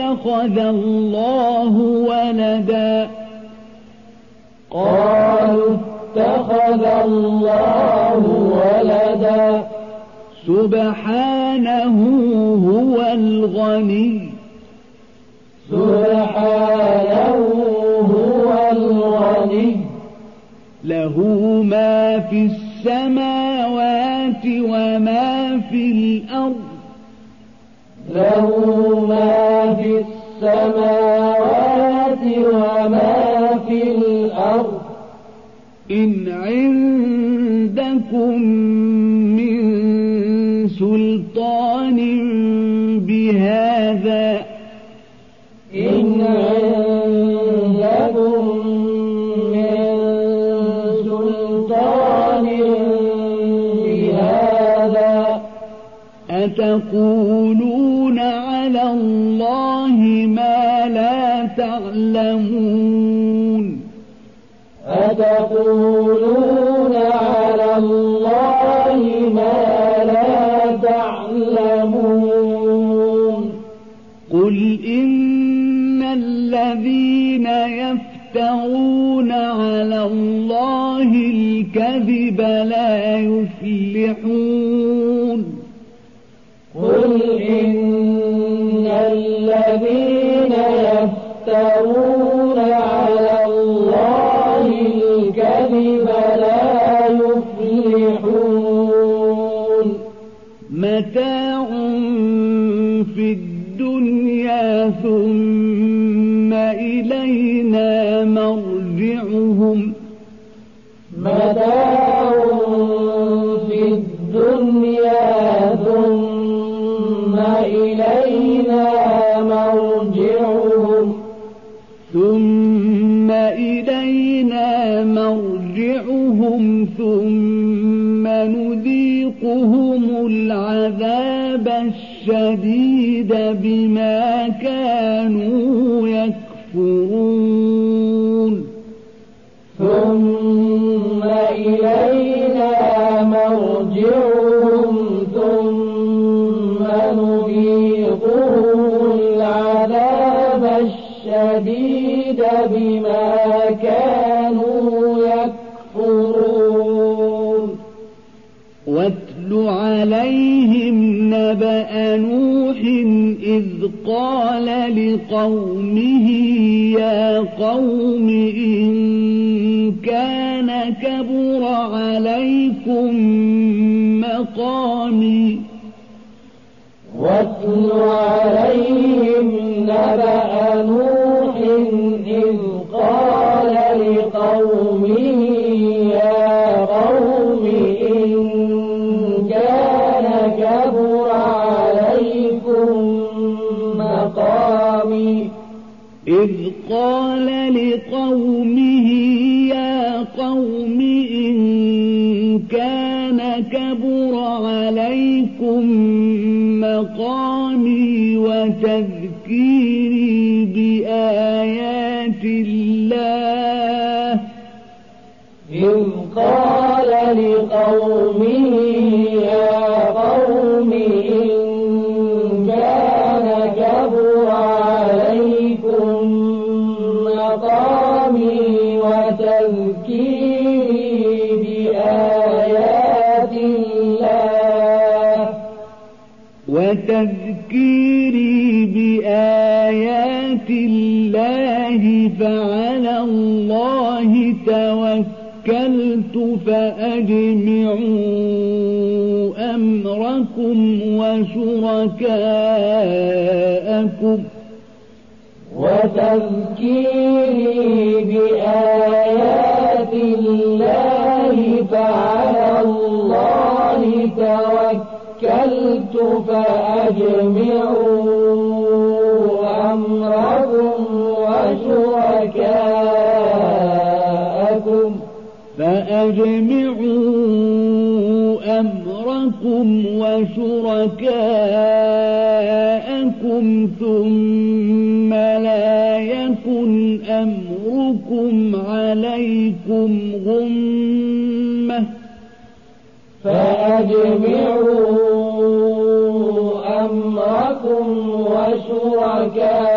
Speaker 1: اتخذ الله ولدا.
Speaker 2: قالوا اتخذ الله ولدا.
Speaker 1: سبحانه هو الغني.
Speaker 2: سبحانه هو الغني.
Speaker 1: له ما في السماوات وما في الأرض.
Speaker 2: له
Speaker 1: إن عندكم من سلطان بهذا
Speaker 2: إن عندكم من سلطان بهذا
Speaker 1: أتقولون على الله ما لا تعلمون
Speaker 2: على الله ما لا تعلمون.
Speaker 1: قل إن الذين يفترون على الله الكذب لا يفلحون.
Speaker 2: قل إن الذين يفترون
Speaker 1: ثم نذيقهم العذاب الشديد بما كانوا إذ قال لقومه يا قوم إن كان كبر عليكم مقامي
Speaker 2: واتل عليهم نبأ نوح إذ قال
Speaker 1: إذ قال لقومه يا قوم إن كان كبر عليكم مقامي وتذكيري بآيات الله.
Speaker 2: إذ قال لقومه وتذكيري بآيات الله
Speaker 1: فعلى الله توكلت فأجمعوا أمركم وشركاءكم.
Speaker 2: وتذكيري بآيات الله فعلى الله توكلت فأجمعوا أمركم وشركاءكم.
Speaker 1: فأجمعوا أمركم وشركاءكم ثم لا يكن أمركم عليكم غمة.
Speaker 2: فأجمعوا وشركاءكم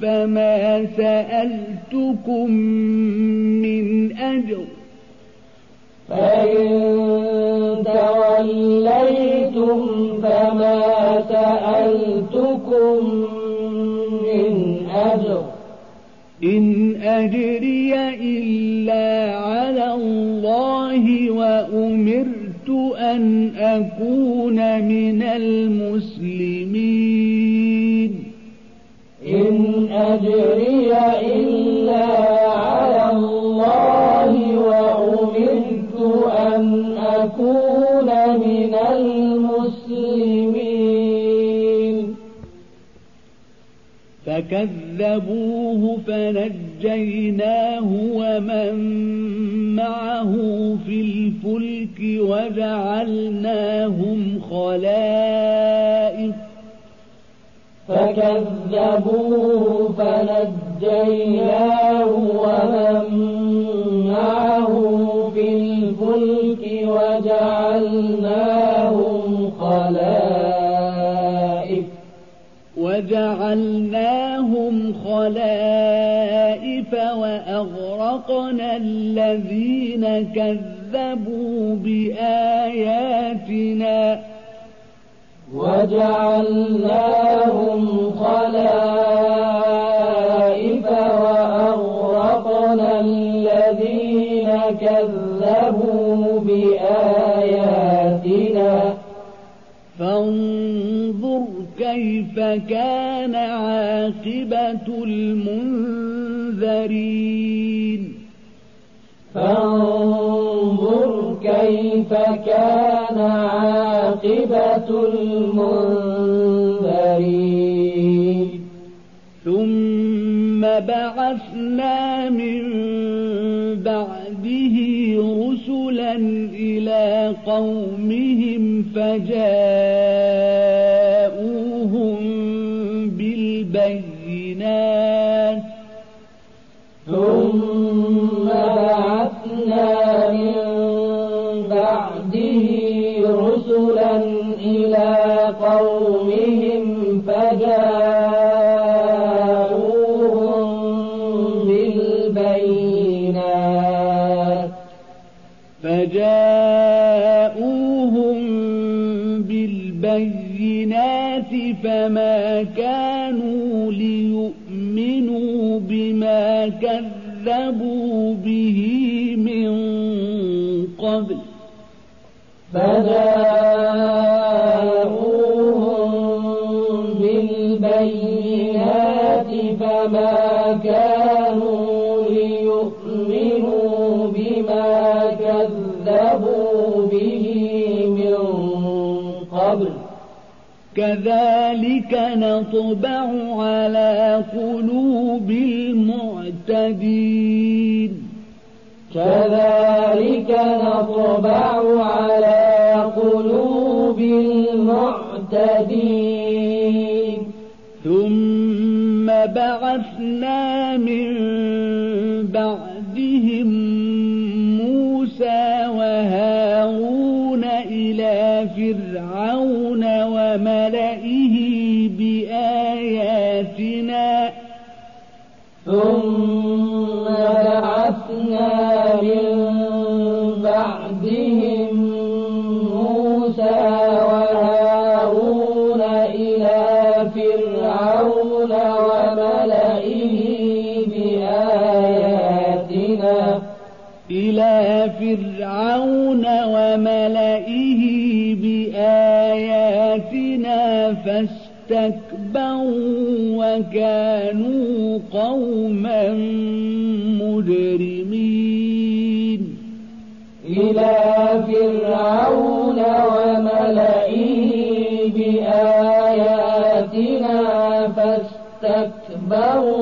Speaker 1: فما سألتكم من أجر
Speaker 2: فإن توليتم فما سألتكم من أجر
Speaker 1: إن أجري إلا على الله وأمرت أن أكون من المسلمين فكذبوه فنجيناه ومن معه في الفلك وجعلناهم خلائف
Speaker 2: فكذبوه فنجيناه ومن معه في الفلك وجعلناهم
Speaker 1: وجعلناهم خلائف وأغرقنا الذين كذبوا بآياتنا.
Speaker 2: وجعلناهم
Speaker 1: كيف كان عاقبة المنذرين؟
Speaker 2: فانظر كيف كان عاقبة المنذرين.
Speaker 1: ثم بعثنا من بعده رسلا إلى قومهم فجاءوهم كذلك نطبع على قلوب المعتدين
Speaker 2: كذلك نطبع على قلوب المعتدين
Speaker 1: ثم بعثنا من فاستكبروا وكانوا قوما مجرمين.
Speaker 2: إلى فرعون وملئه بآياتنا فاستكبروا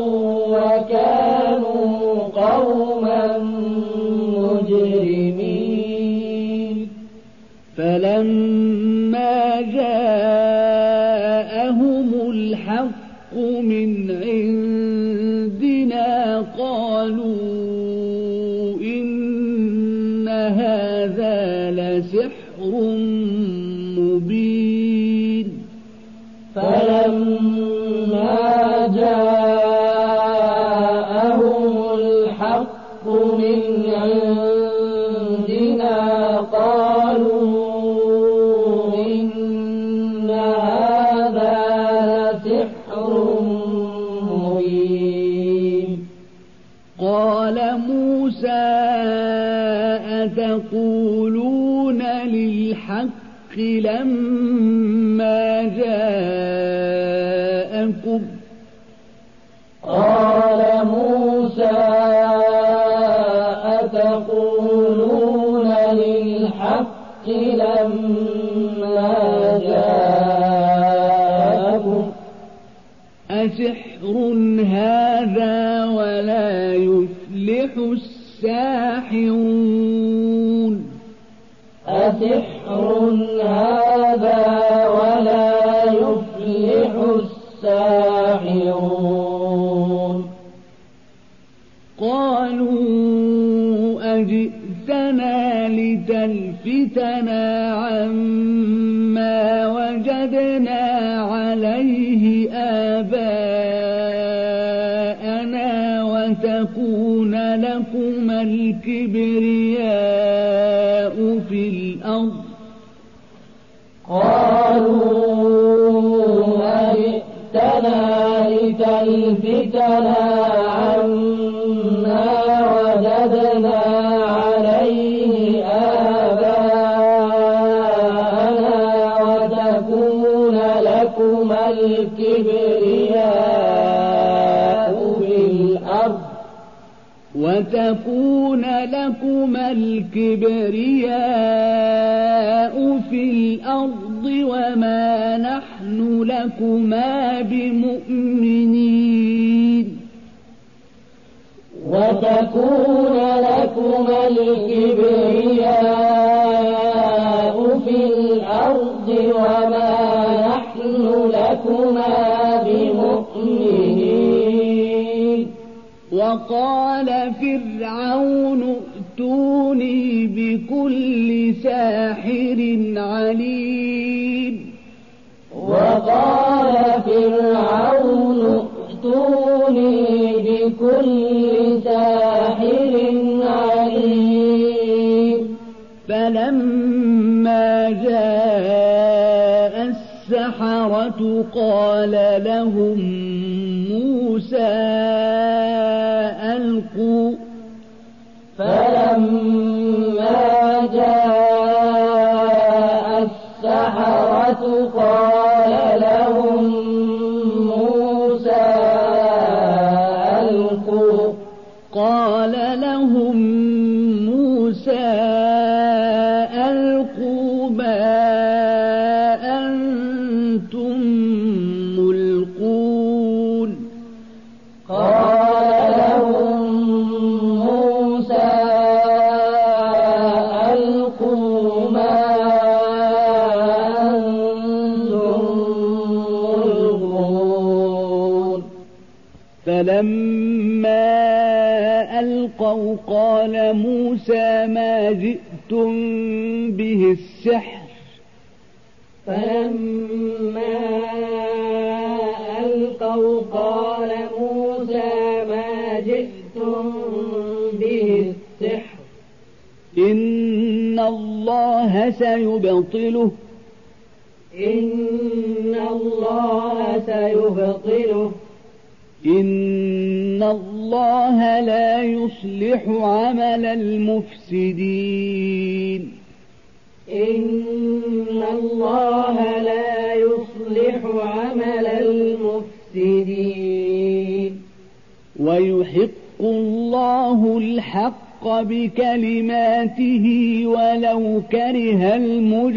Speaker 1: قيل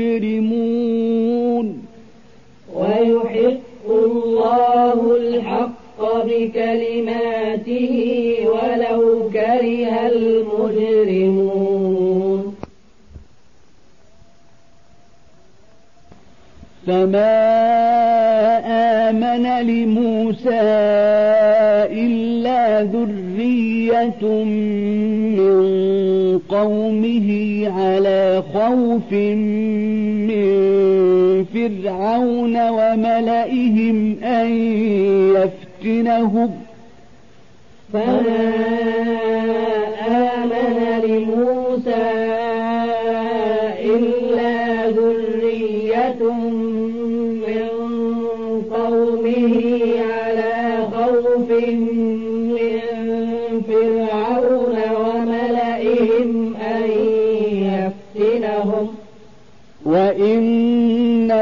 Speaker 1: المجرمون
Speaker 2: ويحق الله الحق بكلماته ولو كره المجرمون.
Speaker 1: فما آمن لموسى إلا ذرية من قومه على خوف من فرعون وملئهم أن يفتنهم.
Speaker 2: فما آمن لموسى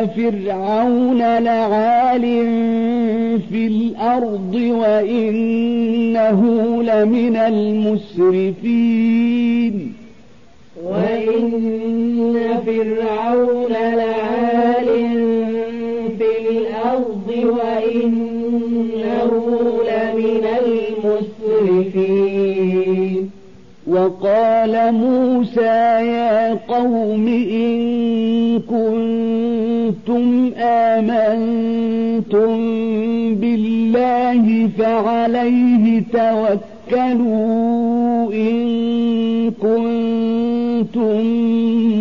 Speaker 2: فرعون
Speaker 1: لعال في الأرض وإنه لمن المسرفين.
Speaker 2: وإن فرعون لعال في الأرض وإنه لمن المسرفين.
Speaker 1: وقال موسى يا قوم إن كنتم آمنتم بالله فعليه توكلوا إن كنتم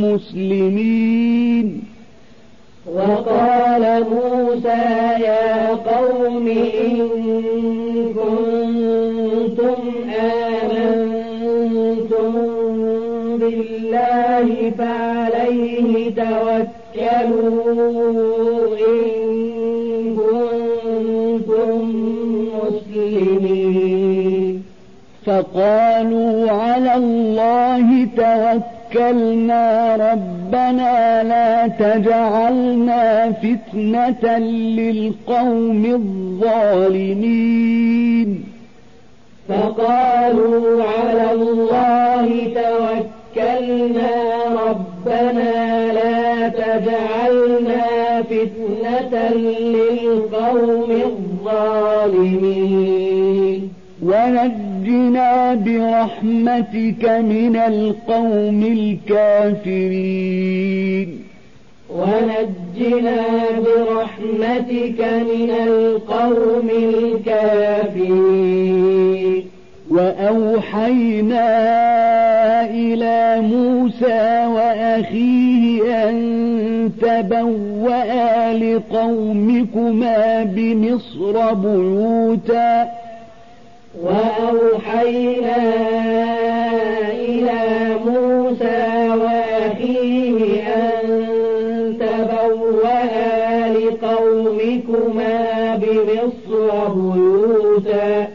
Speaker 1: مسلمين
Speaker 2: وقال موسى يا قوم إن كنتم آمنتم بالله فعليه توكلوا إن كنتم مسلمين.
Speaker 1: فقالوا على الله توكلنا ربنا لا تجعلنا فتنة للقوم الظالمين.
Speaker 2: فقالوا على الله توكلنا ربنا لا تجعلنا فتنة للقوم الظالمين.
Speaker 1: ونجنا برحمتك من القوم الكافرين.
Speaker 2: ونجنا برحمتك من القوم الكافرين.
Speaker 1: وأوحينا إلى موسى وأخيه أن تبوأ لقومكما بمصر بيوتا.
Speaker 2: وأوحينا إلى موسى وأخيه أن تبوأ لقومكما بمصر بيوتا.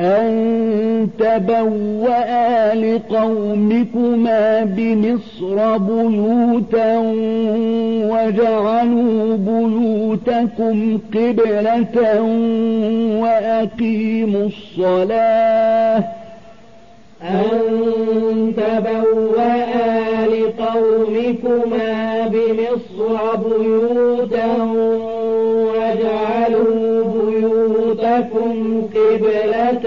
Speaker 1: أن تبوأ لقومكما بمصر بيوتا وجعلوا بيوتكم قبلة وأقيموا الصلاة.
Speaker 2: أن تبوأ لقومكما بمصر بيوتا واجعلوا بيوتكم قبلة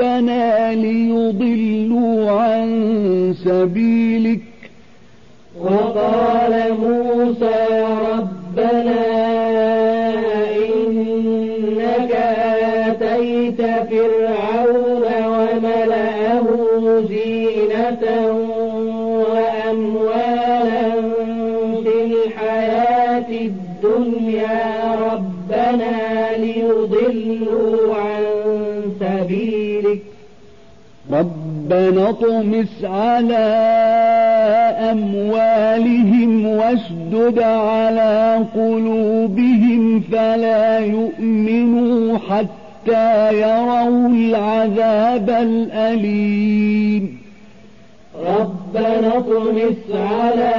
Speaker 1: ربنا ليضلوا عن سبيلك.
Speaker 2: وقال موسى ربنا ربنا
Speaker 1: اطمس على أموالهم واشدد على قلوبهم فلا يؤمنوا حتى يروا العذاب الأليم.
Speaker 2: ربنا اطمس على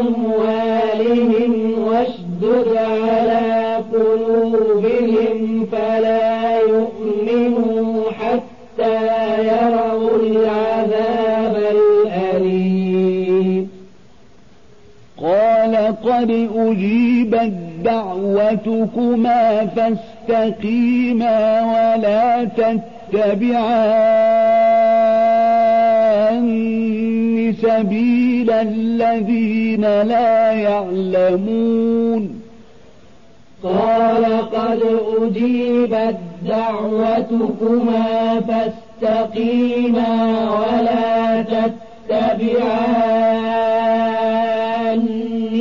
Speaker 2: أموالهم واشدد على قلوبهم فلا
Speaker 1: قد أجيبت دعوتكما فاستقيما ولا تتبعان سبيل الذين لا يعلمون.
Speaker 2: قال قد أجيبت دعوتكما فاستقيما ولا تتبعان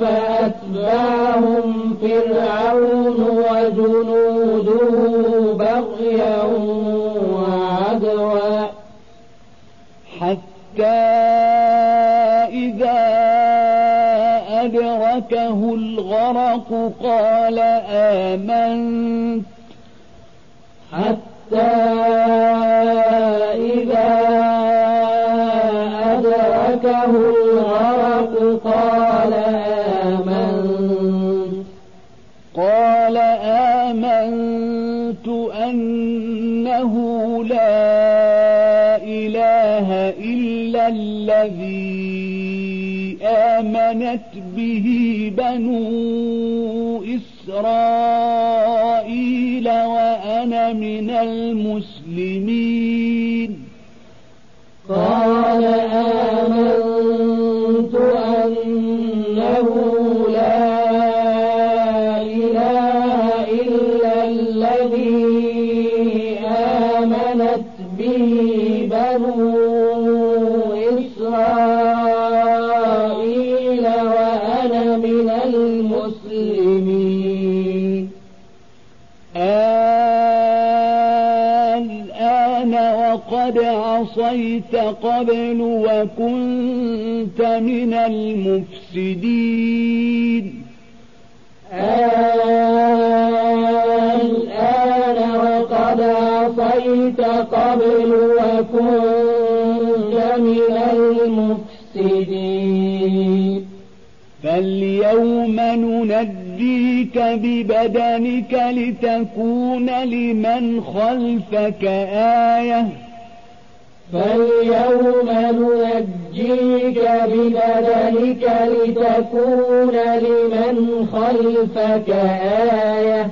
Speaker 2: فأتبعهم فرعون وجنوده بغيا وعدوا
Speaker 1: حتى إذا أدركه الغرق قال آمنت
Speaker 2: حتى إذا أدركه الغرق
Speaker 1: الذي آمنت به بنو إسرائيل وأنا من المسلمين. عصيت قبل وكنت من المفسدين.
Speaker 2: الآن وقد عصيت قبل وكنت من المفسدين.
Speaker 1: فاليوم ننجيك ببدنك لتكون لمن خلفك آية.
Speaker 2: فاليوم ننجيك ببدنك لتكون لمن خلفك آية.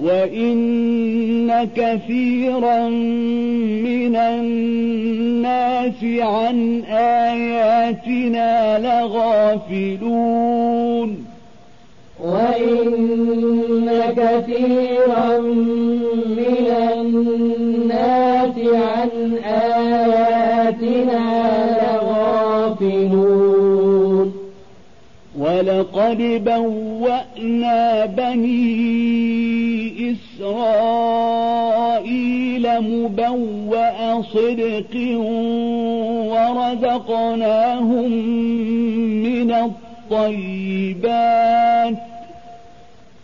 Speaker 1: وإن كثيرا من الناس عن آياتنا لغافلون
Speaker 2: وإن كثيرا من الناس آياتنا لغافلون
Speaker 1: ولقد بوأنا بني إسرائيل مبوأ صدق ورزقناهم من الطيبات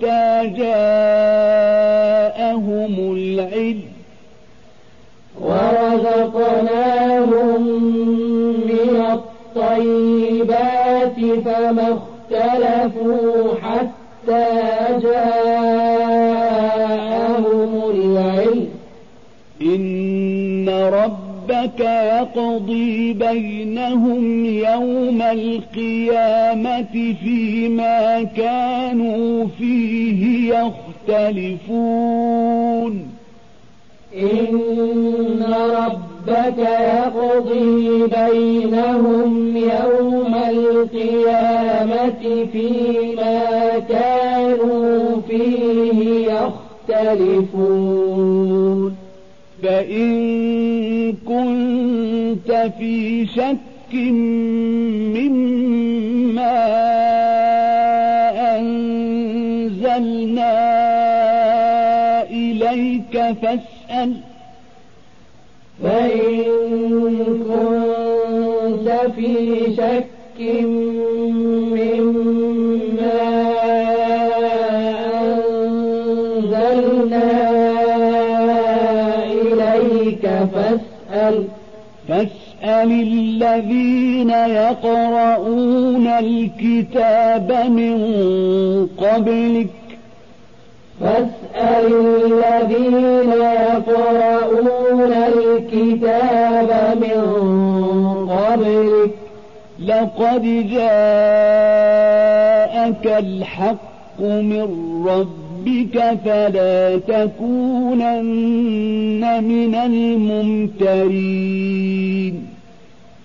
Speaker 1: جاءهم العلم.
Speaker 2: ورزقناهم من الطيبات فما اختلفوا حتى جاءهم العلم.
Speaker 1: إن ربك يقضي بينهم يوم القيامة فيما كانوا فيه يختلفون.
Speaker 2: إن ربك يقضي بينهم يوم القيامة فيما كانوا فيه يختلفون.
Speaker 1: فإن كنت في شك مما أنزلنا إليك فاسأل.
Speaker 2: فإن كنت في شك مما أنزلنا إليك فاسأل
Speaker 1: الذين يقرؤون الكتاب من قبلك
Speaker 2: فاسأل الذين يقرؤون الكتاب من قبلك
Speaker 1: لقد جاءك الحق من ربك فلا تكونن من الممترين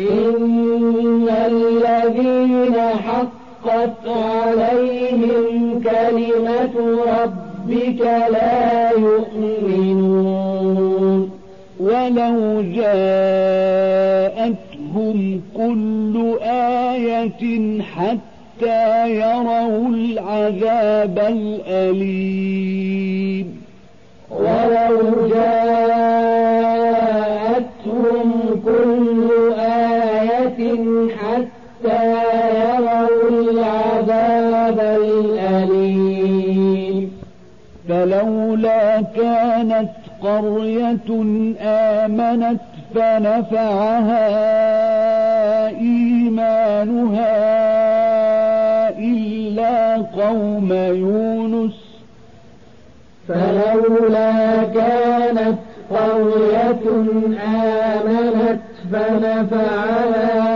Speaker 2: إن الذين حقت عليهم كلمة ربك لا يؤمنون.
Speaker 1: ولو جاءتهم كل آية حتى يروا العذاب الأليم.
Speaker 2: ولو جاءتهم
Speaker 1: فلولا كانت قرية آمنت فنفعها إيمانها إلا قوم يونس.
Speaker 2: فلولا كانت قرية آمنت فنفعها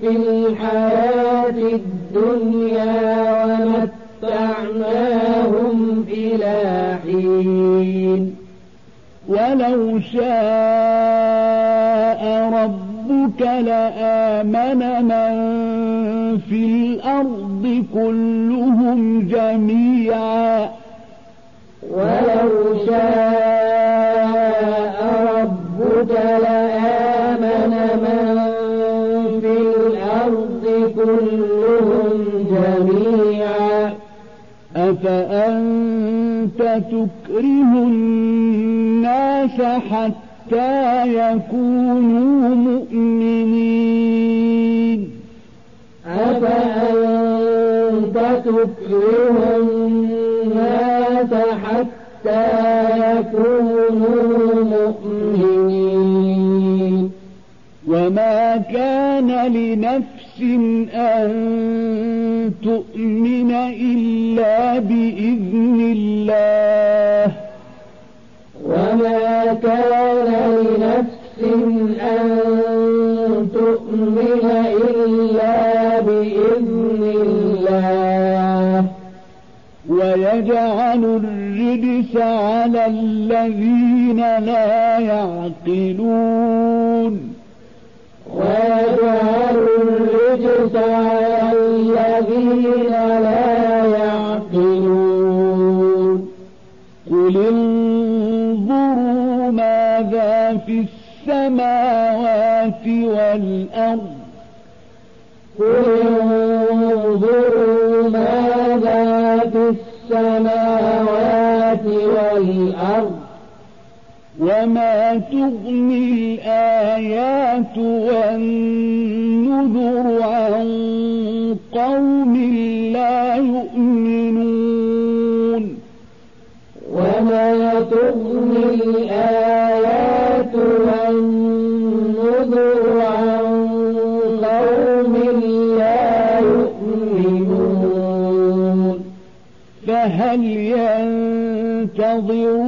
Speaker 2: في الحياة الدنيا ومتعناهم إلى حين.
Speaker 1: ولو شاء ربك لآمن من في الأرض كلهم جميعا.
Speaker 2: ولو شاء
Speaker 1: أفأنت تكره الناس حتى يكونوا مؤمنين؟
Speaker 2: أفأنت تكره الناس حتى يكونوا مؤمنين؟
Speaker 1: وما كان لنفس أن تؤمن إلا بإذن الله.
Speaker 2: وما كان لنفس أن تؤمن إلا بإذن الله.
Speaker 1: ويجعل الرجس على الذين لا يعقلون.
Speaker 2: ويجعل على الذين لا يعقلون.
Speaker 1: قل انظروا ماذا في السماوات والأرض.
Speaker 2: قل انظروا ماذا في السماوات والأرض.
Speaker 1: وما تغني الآيات والنذر عن قوم لا يؤمنون
Speaker 2: وما تغني الآيات والنذر عن قوم لا يؤمنون
Speaker 1: فهل ينتظرون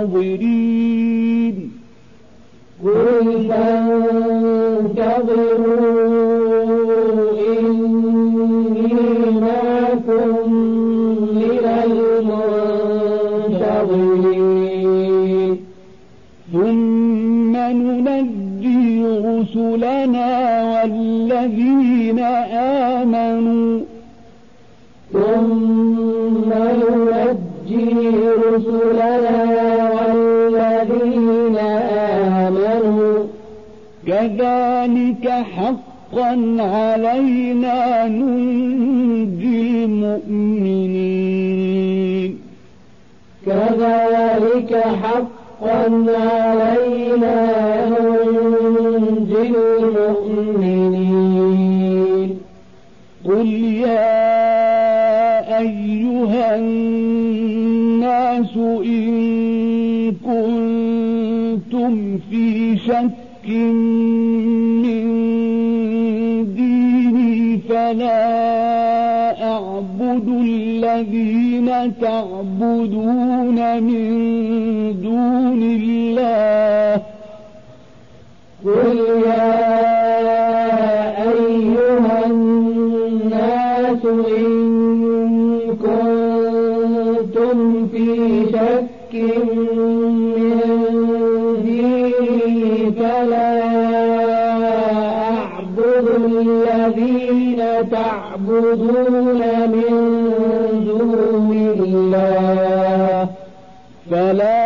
Speaker 1: المنتظرين
Speaker 2: قل
Speaker 1: كذلك حقا علينا ننجي المؤمنين.
Speaker 2: كذلك حقا علينا ننجي المؤمنين.
Speaker 1: قل يا أيها الناس إن كنتم في شك فلا أعبد الذين تعبدون من دون الله
Speaker 2: قل يا تعبدون من دون الله.
Speaker 1: فلا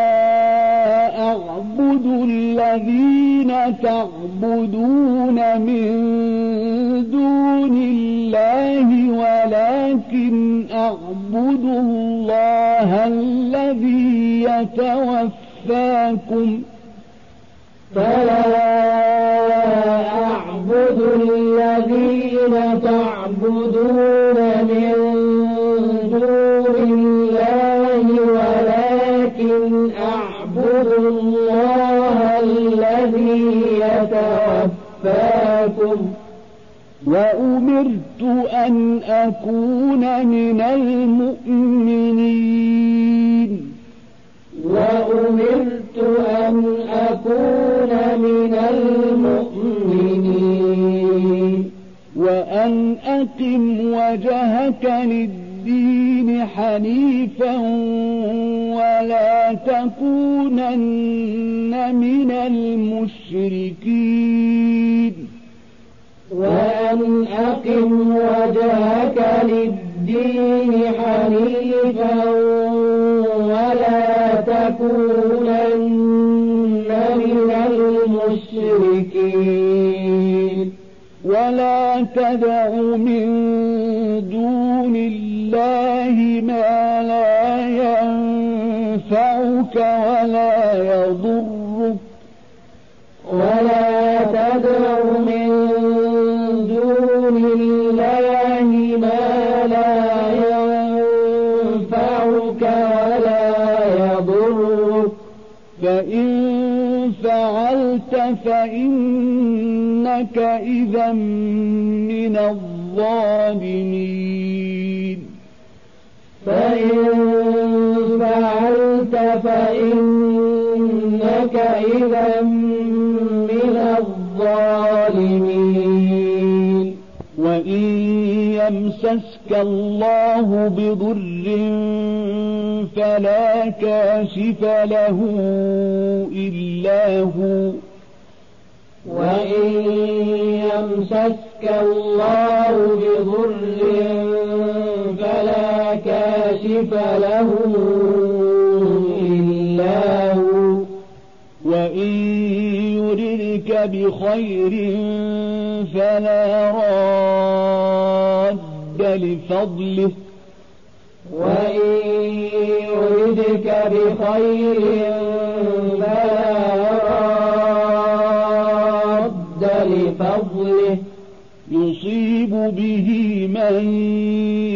Speaker 1: أعبد الذين تعبدون من دون الله ولكن أعبد الله الذي يتوفاكم.
Speaker 2: فلا الذين تعبدون من دون الله ولكن أعبد الله الذي يتوفاكم.
Speaker 1: وأمرت أن أكون من المؤمنين.
Speaker 2: وأمرت أن أكون من
Speaker 1: وأن أقم وجهك للدين حنيفا ولا تكونن من المشركين.
Speaker 2: وأن أقم وجهك للدين حنيفا ولا تكونن من المشركين.
Speaker 1: ولا تدع من دون الله ما لا ينفعك ولا يضرك
Speaker 2: ولا
Speaker 1: بخير فلا راد لفضله.
Speaker 2: وإن يردك بخير فلا راد لفضله.
Speaker 1: يصيب به من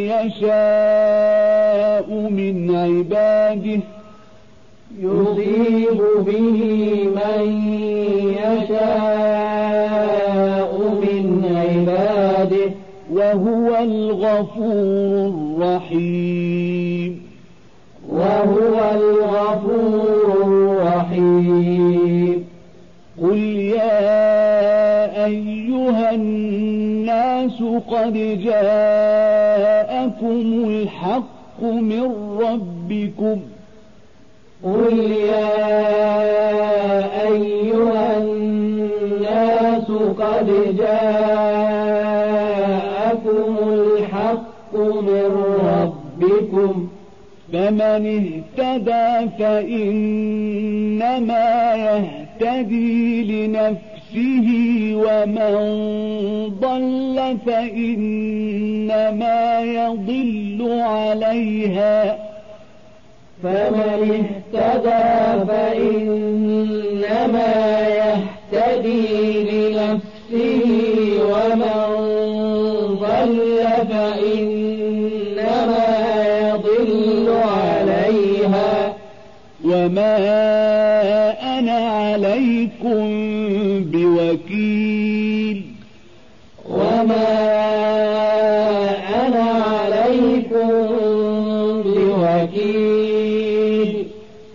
Speaker 1: يشاء من عباده.
Speaker 2: يصيب به من
Speaker 1: وهو الغفور الرحيم.
Speaker 2: وهو الغفور الرحيم.
Speaker 1: قل يا أيها الناس قد جاءكم الحق من ربكم.
Speaker 2: قل يا أيها الناس قد جاءكم
Speaker 1: فمن اهتدى فإنما يهتدي لنفسه ومن ضل فإنما يضل عليها.
Speaker 2: فمن اهتدى فإنما يهتدي
Speaker 1: وما أنا عليكم بوكيل
Speaker 2: وما أنا عليكم بوكيل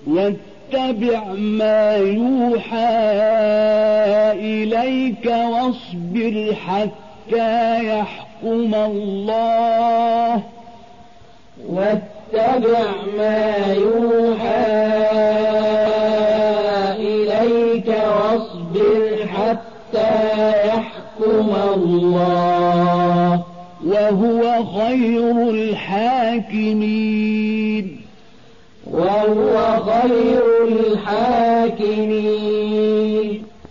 Speaker 1: واتبع ما يوحى إليك واصبر حتى يحكم الله
Speaker 2: واتبع ما يوحى إليك واصبر حتى يحكم الله
Speaker 1: وهو خير الحاكمين.
Speaker 2: وهو خير الحاكمين.